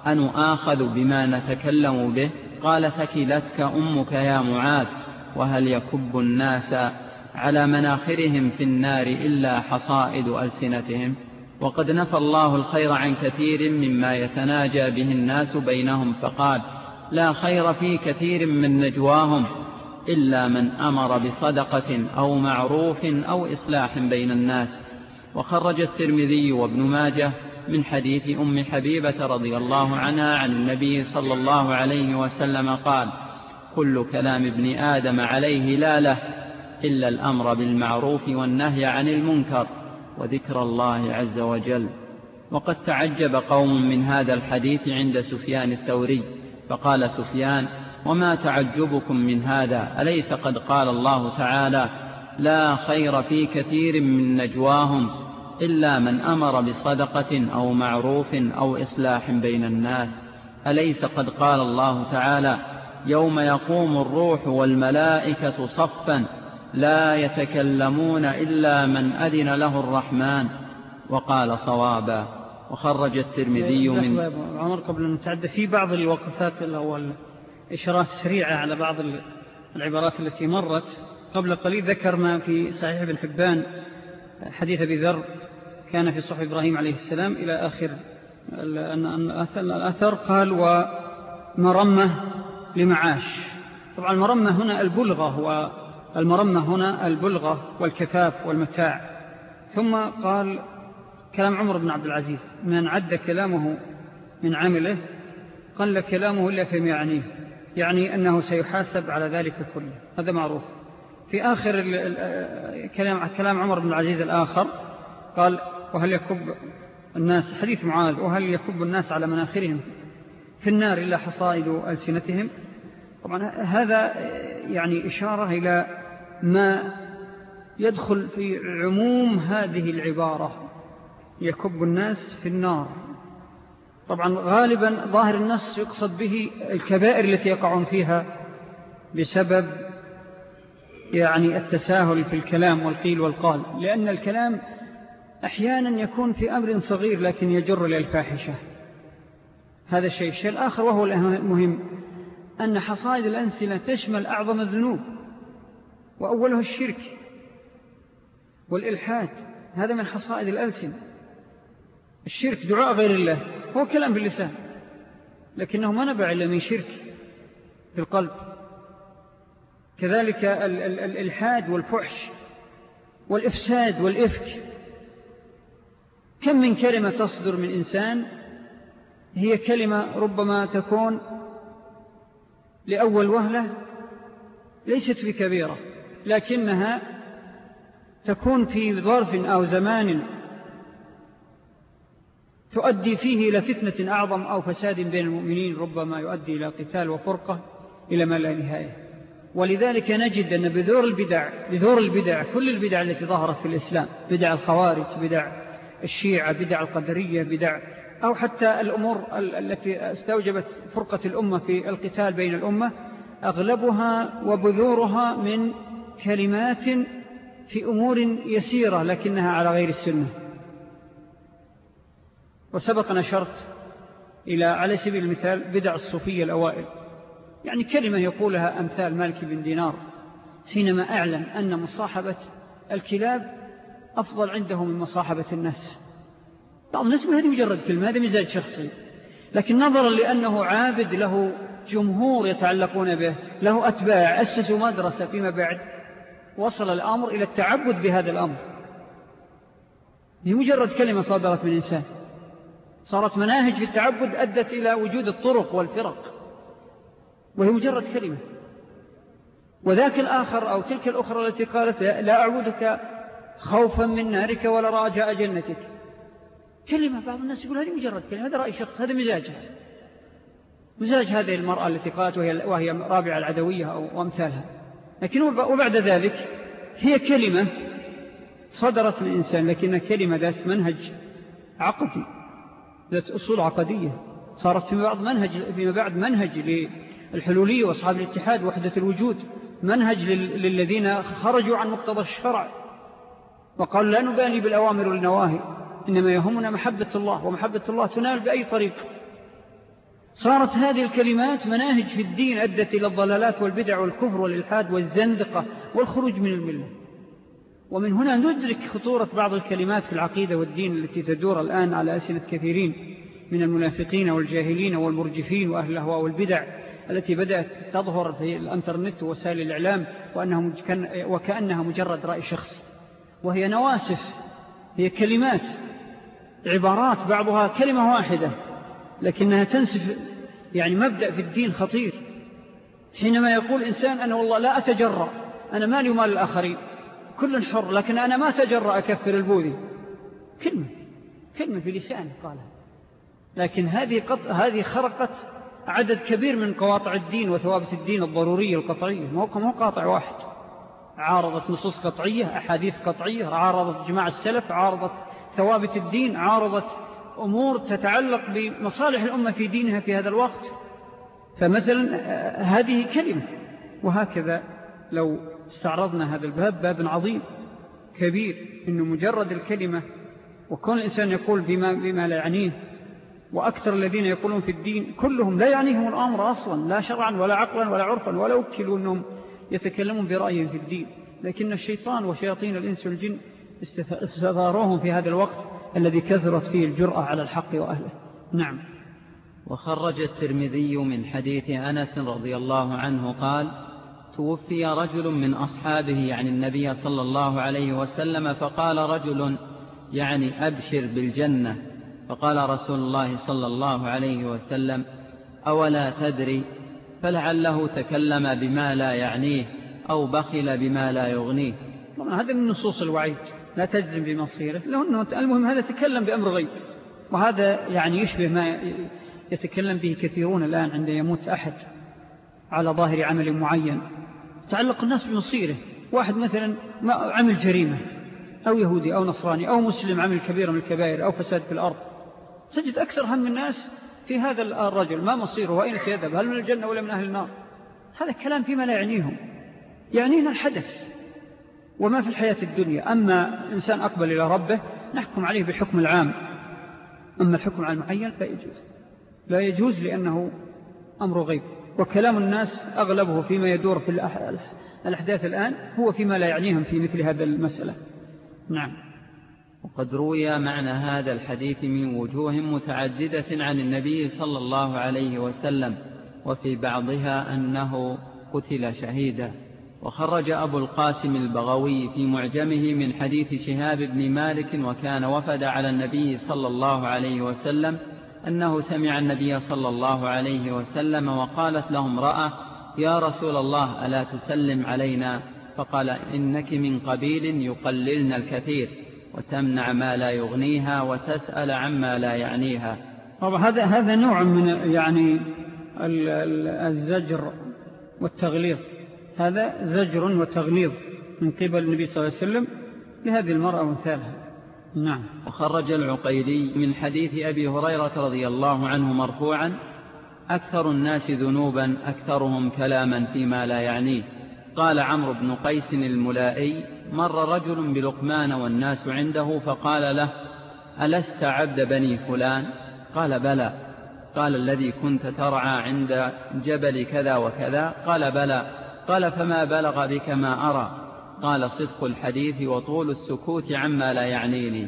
أن آخذ بما نتكلم به؟ قال ثكلتك أمك يا معاذ وهل يكب الناس على مناخرهم في النار إلا حصائد ألسنتهم؟ وقد نفى الله الخير عن كثير مما يتناجى به الناس بينهم فقال لا خير في كثير من نجواهم إلا من أمر بصدقة أو معروف أو إصلاح بين الناس. وخرج الترمذي وابن ماجه من حديث أم حبيبة رضي الله عنها عن النبي صلى الله عليه وسلم قال كل كلام ابن آدم عليه لا له إلا الأمر بالمعروف والنهي عن المنكر وذكر الله عز وجل. وقد تعجب قوم من هذا الحديث عند سفيان الثوري فقال سفيان وما تعجبكم من هذا؟ أليس قد قال الله تعالى لا خير في كثير من نجواهم إلا من أمر بصدقة أو معروف أو إصلاح بين الناس. أليس قد قال الله تعالى يوم يقوم الروح والملائكة صفا لا يتكلمون إلا من أذن له الرحمن؟ وقال صوابا. وخرج الترمذي من عمر قبل أن نتعدى في بعض الوقفات أو الإشارات السريعة على بعض العبارات التي مرت. قبل قليل ذكرنا في صحيح ابن حبان حديث أبي ذر كان في صحيح إبراهيم عليه السلام إلى آخر الأثر قال ومرمة لمعاش. طبعا المرمة هنا البلغة المرمة هنا البلغة والكفاف والمتاع. ثم قال كلام عمر بن عبد العزيز من عد كلامه من عمله قل كلامه إلا فيما يعنيه يعني أنه سيحاسب على ذلك كله. هذا معروف. في آخر كلام, كلام عمر بن العزيز الآخر قال وهل يكب الناس حديث معاذ وهل يكب الناس على مناخرهم في النار إلا حصائد ألسنتهم؟ طبعا هذا يعني إشارة إلى ما يدخل في عموم هذه العبارة يكب الناس في النار طبعا غالبا ظاهر النص يقصد به الكبائر التي يقعون فيها بسبب يعني التساهل في الكلام والقيل والقال لأن الكلام أحيانا يكون في أمر صغير لكن يجر للفاحشة. هذا الشيء. الشيء الآخر وهو المهم أن حصائد الأنسنة تشمل أعظم الذنوب وأولها الشرك والإلحاد. هذا من حصائد الألسن. الشرك دعاء غير الله هو كلام باللسان لكنه ما نبع إلا من شرك في القلب. كذلك الإلحاد والفحش والإفساد والإفك. كم من كلمة تصدر من إنسان؟ هي كلمة ربما تكون لأول وهلة ليست بكبيرة لكنها تكون في ظرف أو زمان تؤدي فيه إلى فتنة أعظم أو فساد بين المؤمنين ربما يؤدي إلى قتال وفرقة إلى ما لا نهاية. ولذلك نجد أن بذور البدع بذور البدع كل البدع التي ظهرت في الإسلام بدع الخوارج بدع الشيعة بدع القدرية بدع أو حتى الأمور التي استوجبت فرقة الأمة في القتال بين الأمة أغلبها وبذورها من كلمات في أمور يسيرة لكنها على غير السنة. وسبق نشرت إلى على سبيل المثال بدع الصوفية الأوائل. يعني كلمة يقولها أمثال مالك بن دينار حينما أعلن أن مصاحبة الكلاب أفضل عنده من مصاحبة الناس. بعض الناس هذه مجرد كلمة هذا مزاج شخصي. لكن نظرا لأنه عابد له جمهور يتعلقون به له أتباع أسسوا مدرسة فيما بعد وصل الأمر إلى التعبد بهذا الأمر. هي مجرد كلمة صادرت من إنسان. صارت مناهج في التعبد أدت إلى وجود الطرق والفرق. وهي مجرد كلمة. وذاك الآخر أو تلك الأخرى التي قالت لا أعبدك خوفا من نارك ولا راجاء جنتك. كلمة بعض الناس يقول هذه مجرد كلمة هذا رأي شخص هذا مزاجها مزاج هذه المرأة التي قالت وهي, وهي رابعة العدوية أو أمثالها. لكن وبعد ذلك هي كلمة صدرت من إنسان لكنها كلمة ذات منهج عقدي ذات أصول عقدية. صارت فيما بعد منهج, فيما بعد منهج للحلولية وأصحاب الاتحاد وحدة الوجود منهج للذين خرجوا عن مقتضى الشرع. وقالوا لا نبالي بالأوامر والنواهي إنما يهمنا محبة الله ومحبة الله تنال بأي طريق. صارت هذه الكلمات مناهج في الدين أدت إلى الضلالات والبدع والكفر والإلحاد والزندقة والخروج من الملة. ومن هنا ندرك خطورة بعض الكلمات في العقيدة والدين التي تدور الآن على أسنة كثيرين من المنافقين والجاهلين والمرجفين وأهل الأهواء والبدع. التي بدأت تظهر في الإنترنت ووسائل الإعلام وأنها وكأنها مجرد رأي شخص. وهي نواسف هي كلمات عبارات بعضها كلمة واحدة لكنها تنسف يعني مبدأ في الدين خطير. حينما يقول إنسان أنا والله لا أتجرأ أنا مالي ومال الآخرين كل حر لكن أنا ما تجرأ أكفر البوذي كلمة كلمة في لسانه قالها. لكن هذه. هذه خرقت عدد كبير من قواطع الدين وثوابت الدين الضرورية القطعية. مو قاطع واحد. عارضت نصوص قطعية أحاديث قطعية عارضت جماع السلف عارضت ثوابت الدين عارضت أمور تتعلق بمصالح الأمة في دينها في هذا الوقت. فمثلا آه، هذه كلمة. وهكذا لو استعرضنا هذا الباب باب عظيم كبير إنه مجرد الكلمة وكون الإنسان يقول بما, بما لا يعنيه وأكثر الذين يقولون في الدين كلهم لا يعنيهم الأمر أصلا لا شرعا ولا عقلا ولا عرفا ولا وكلوا أنهم يتكلمون برأيهم في الدين. لكن الشيطان وشياطين الإنس والجن استثاروهم في هذا الوقت الذي كثرت فيه الجرأة على الحق وأهله. نعم. وخرج الترمذي من حديث أنس رضي الله عنه قال توفي رجل من أصحابه يعني النبي صلى الله عليه وسلم فقال رجل يعني أبشر بالجنة. فقال رسول الله صلى الله عليه وسلم أولا تدري فلعله تكلم بما لا يعنيه أو بخل بما لا يغنيه. هذا من نصوص الوعيد لا تجزم بمصيره. لأنه المهم هذا تكلم بأمر غيب وهذا يعني يشبه ما يتكلم به كثيرون الآن عند يموت أحد على ظاهر عمل معين. تعلق الناس بمصيره. واحد مثلا عمل جريمة أو يهودي أو نصراني أو مسلم عمل كبير من الكبائر أو فساد في الأرض. تجد أكثر هم الناس في هذا الرجل ما مصيره وأين سيذهب؟ هل من الجنة ولا من أهل النار؟ هذا الكلام فيما لا يعنيهم. يعنينا الحدث وما في الحياة الدنيا. أما إنسان أقبل إلى ربه نحكم عليه بالحكم العام. أما الحكم على المعين لا يجوز. لا يجوز لأنه أمر غيب. وكلام الناس أغلبه فيما يدور في الأحداث الآن هو فيما لا يعنيهم في مثل هذا المسألة. نعم. وقد روي معنى هذا الحديث من وجوه متعددة عن النبي صلى الله عليه وسلم وفي بعضها أنه قتل شهيدا. وخرج أبو القاسم البغوي في معجمه من حديث شهاب بن مالك وكان وفد على النبي صلى الله عليه وسلم أنه سمع النبي صلى الله عليه وسلم وقالت له امرأة يا رسول الله ألا تسلم علينا؟ فقال إنك من قبيل يقللن الكثير. وتمنع ما لا يغنيها وتسأل عما لا يعنيها. هذا هذا نوع من يعني الزجر والتغليظ. هذا زجر وتغليظ من قبل النبي صلى الله عليه وسلم لهذه المرأة ومثالها نعم. وخرج العقيدي من حديث أبي هريرة رضي الله عنه مرفوعا أكثر الناس ذنوبا أكثرهم كلاما فيما لا يعنيه. قال عمرو بن قيس الملائي مر رجل بلقمان والناس عنده فقال له ألست عبد بني فلان؟ قال بلى. قال الذي كنت ترعى عند جبل كذا وكذا؟ قال بلى. قال فما بلغ بك ما أرى؟ قال صدق الحديث وطول السكوت عما لا يعنيني.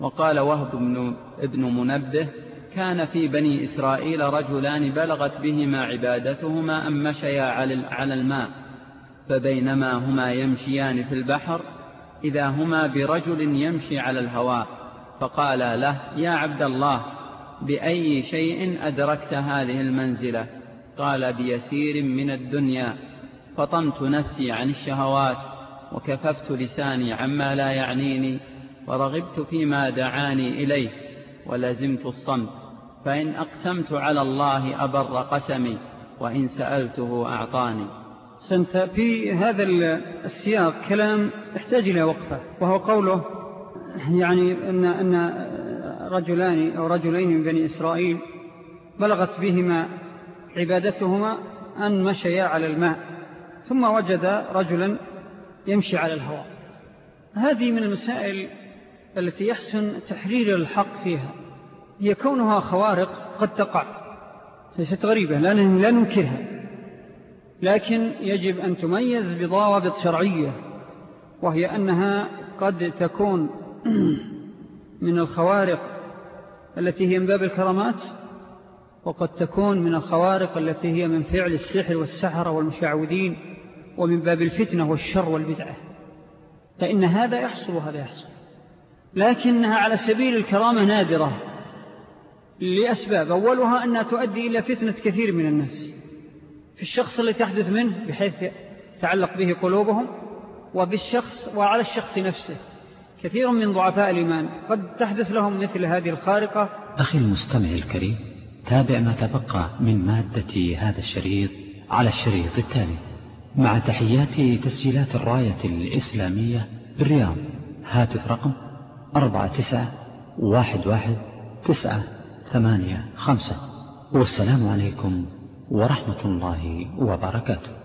وقال وهب بن ابن منبه كان في بني إسرائيل رجلان بلغت بهما عبادتهما أن مشيا على الماء. فبينما هما يمشيان في البحر إذا هما برجل يمشي على الهواء فقال له يا عبد الله بأي شيء أدركت هذه المنزلة؟ قال بيسير من الدنيا. فطمت نفسي عن الشهوات وكففت لساني عما لا يعنيني ورغبت فيما دعاني إليه ولزمت الصمت. فإن أقسمت على الله أبر قسمي وإن سألته أعطاني. سنت في هذا السياق كلام يحتاج إلى وقفة وهو قوله يعني أن, أن رجلان أو رجلين من بني إسرائيل بلغت بهما عبادتهما أن مشيا على الماء ثم وجد رجلا يمشي على الهواء. هذه من المسائل التي يحسن تحرير الحق فيها. هي كونها خوارق قد تقع ليست غريبة لا ننكرها. لكن يجب أن تميز بضوابط شرعية وهي أنها قد تكون من الخوارق التي هي من باب الكرامات وقد تكون من الخوارق التي هي من فعل السحر والسحر والمشعوذين ومن باب الفتنة والشر والبدعة. فإن هذا يحصل وهذا يحصل. لكنها على سبيل الكرامة نادرة لأسباب. أولها أنها تؤدي إلى فتنة كثير من الناس. الشخص الذي تحدث منه بحيث تعلق به قلوبهم وبالشخص وعلى الشخص نفسه. كثير من ضعفاء الإيمان قد تحدث لهم مثل هذه الخارقة. أخي المستمع الكريم تابع ما تبقى من مادة هذا الشريط على الشريط التالي. مع تحيات تسجيلات الراية الإسلامية بالرياض هاتف رقم أربعة تسعة واحد واحد تسعة ثمانية خمسة. والسلام عليكم ورحمة الله وبركاته.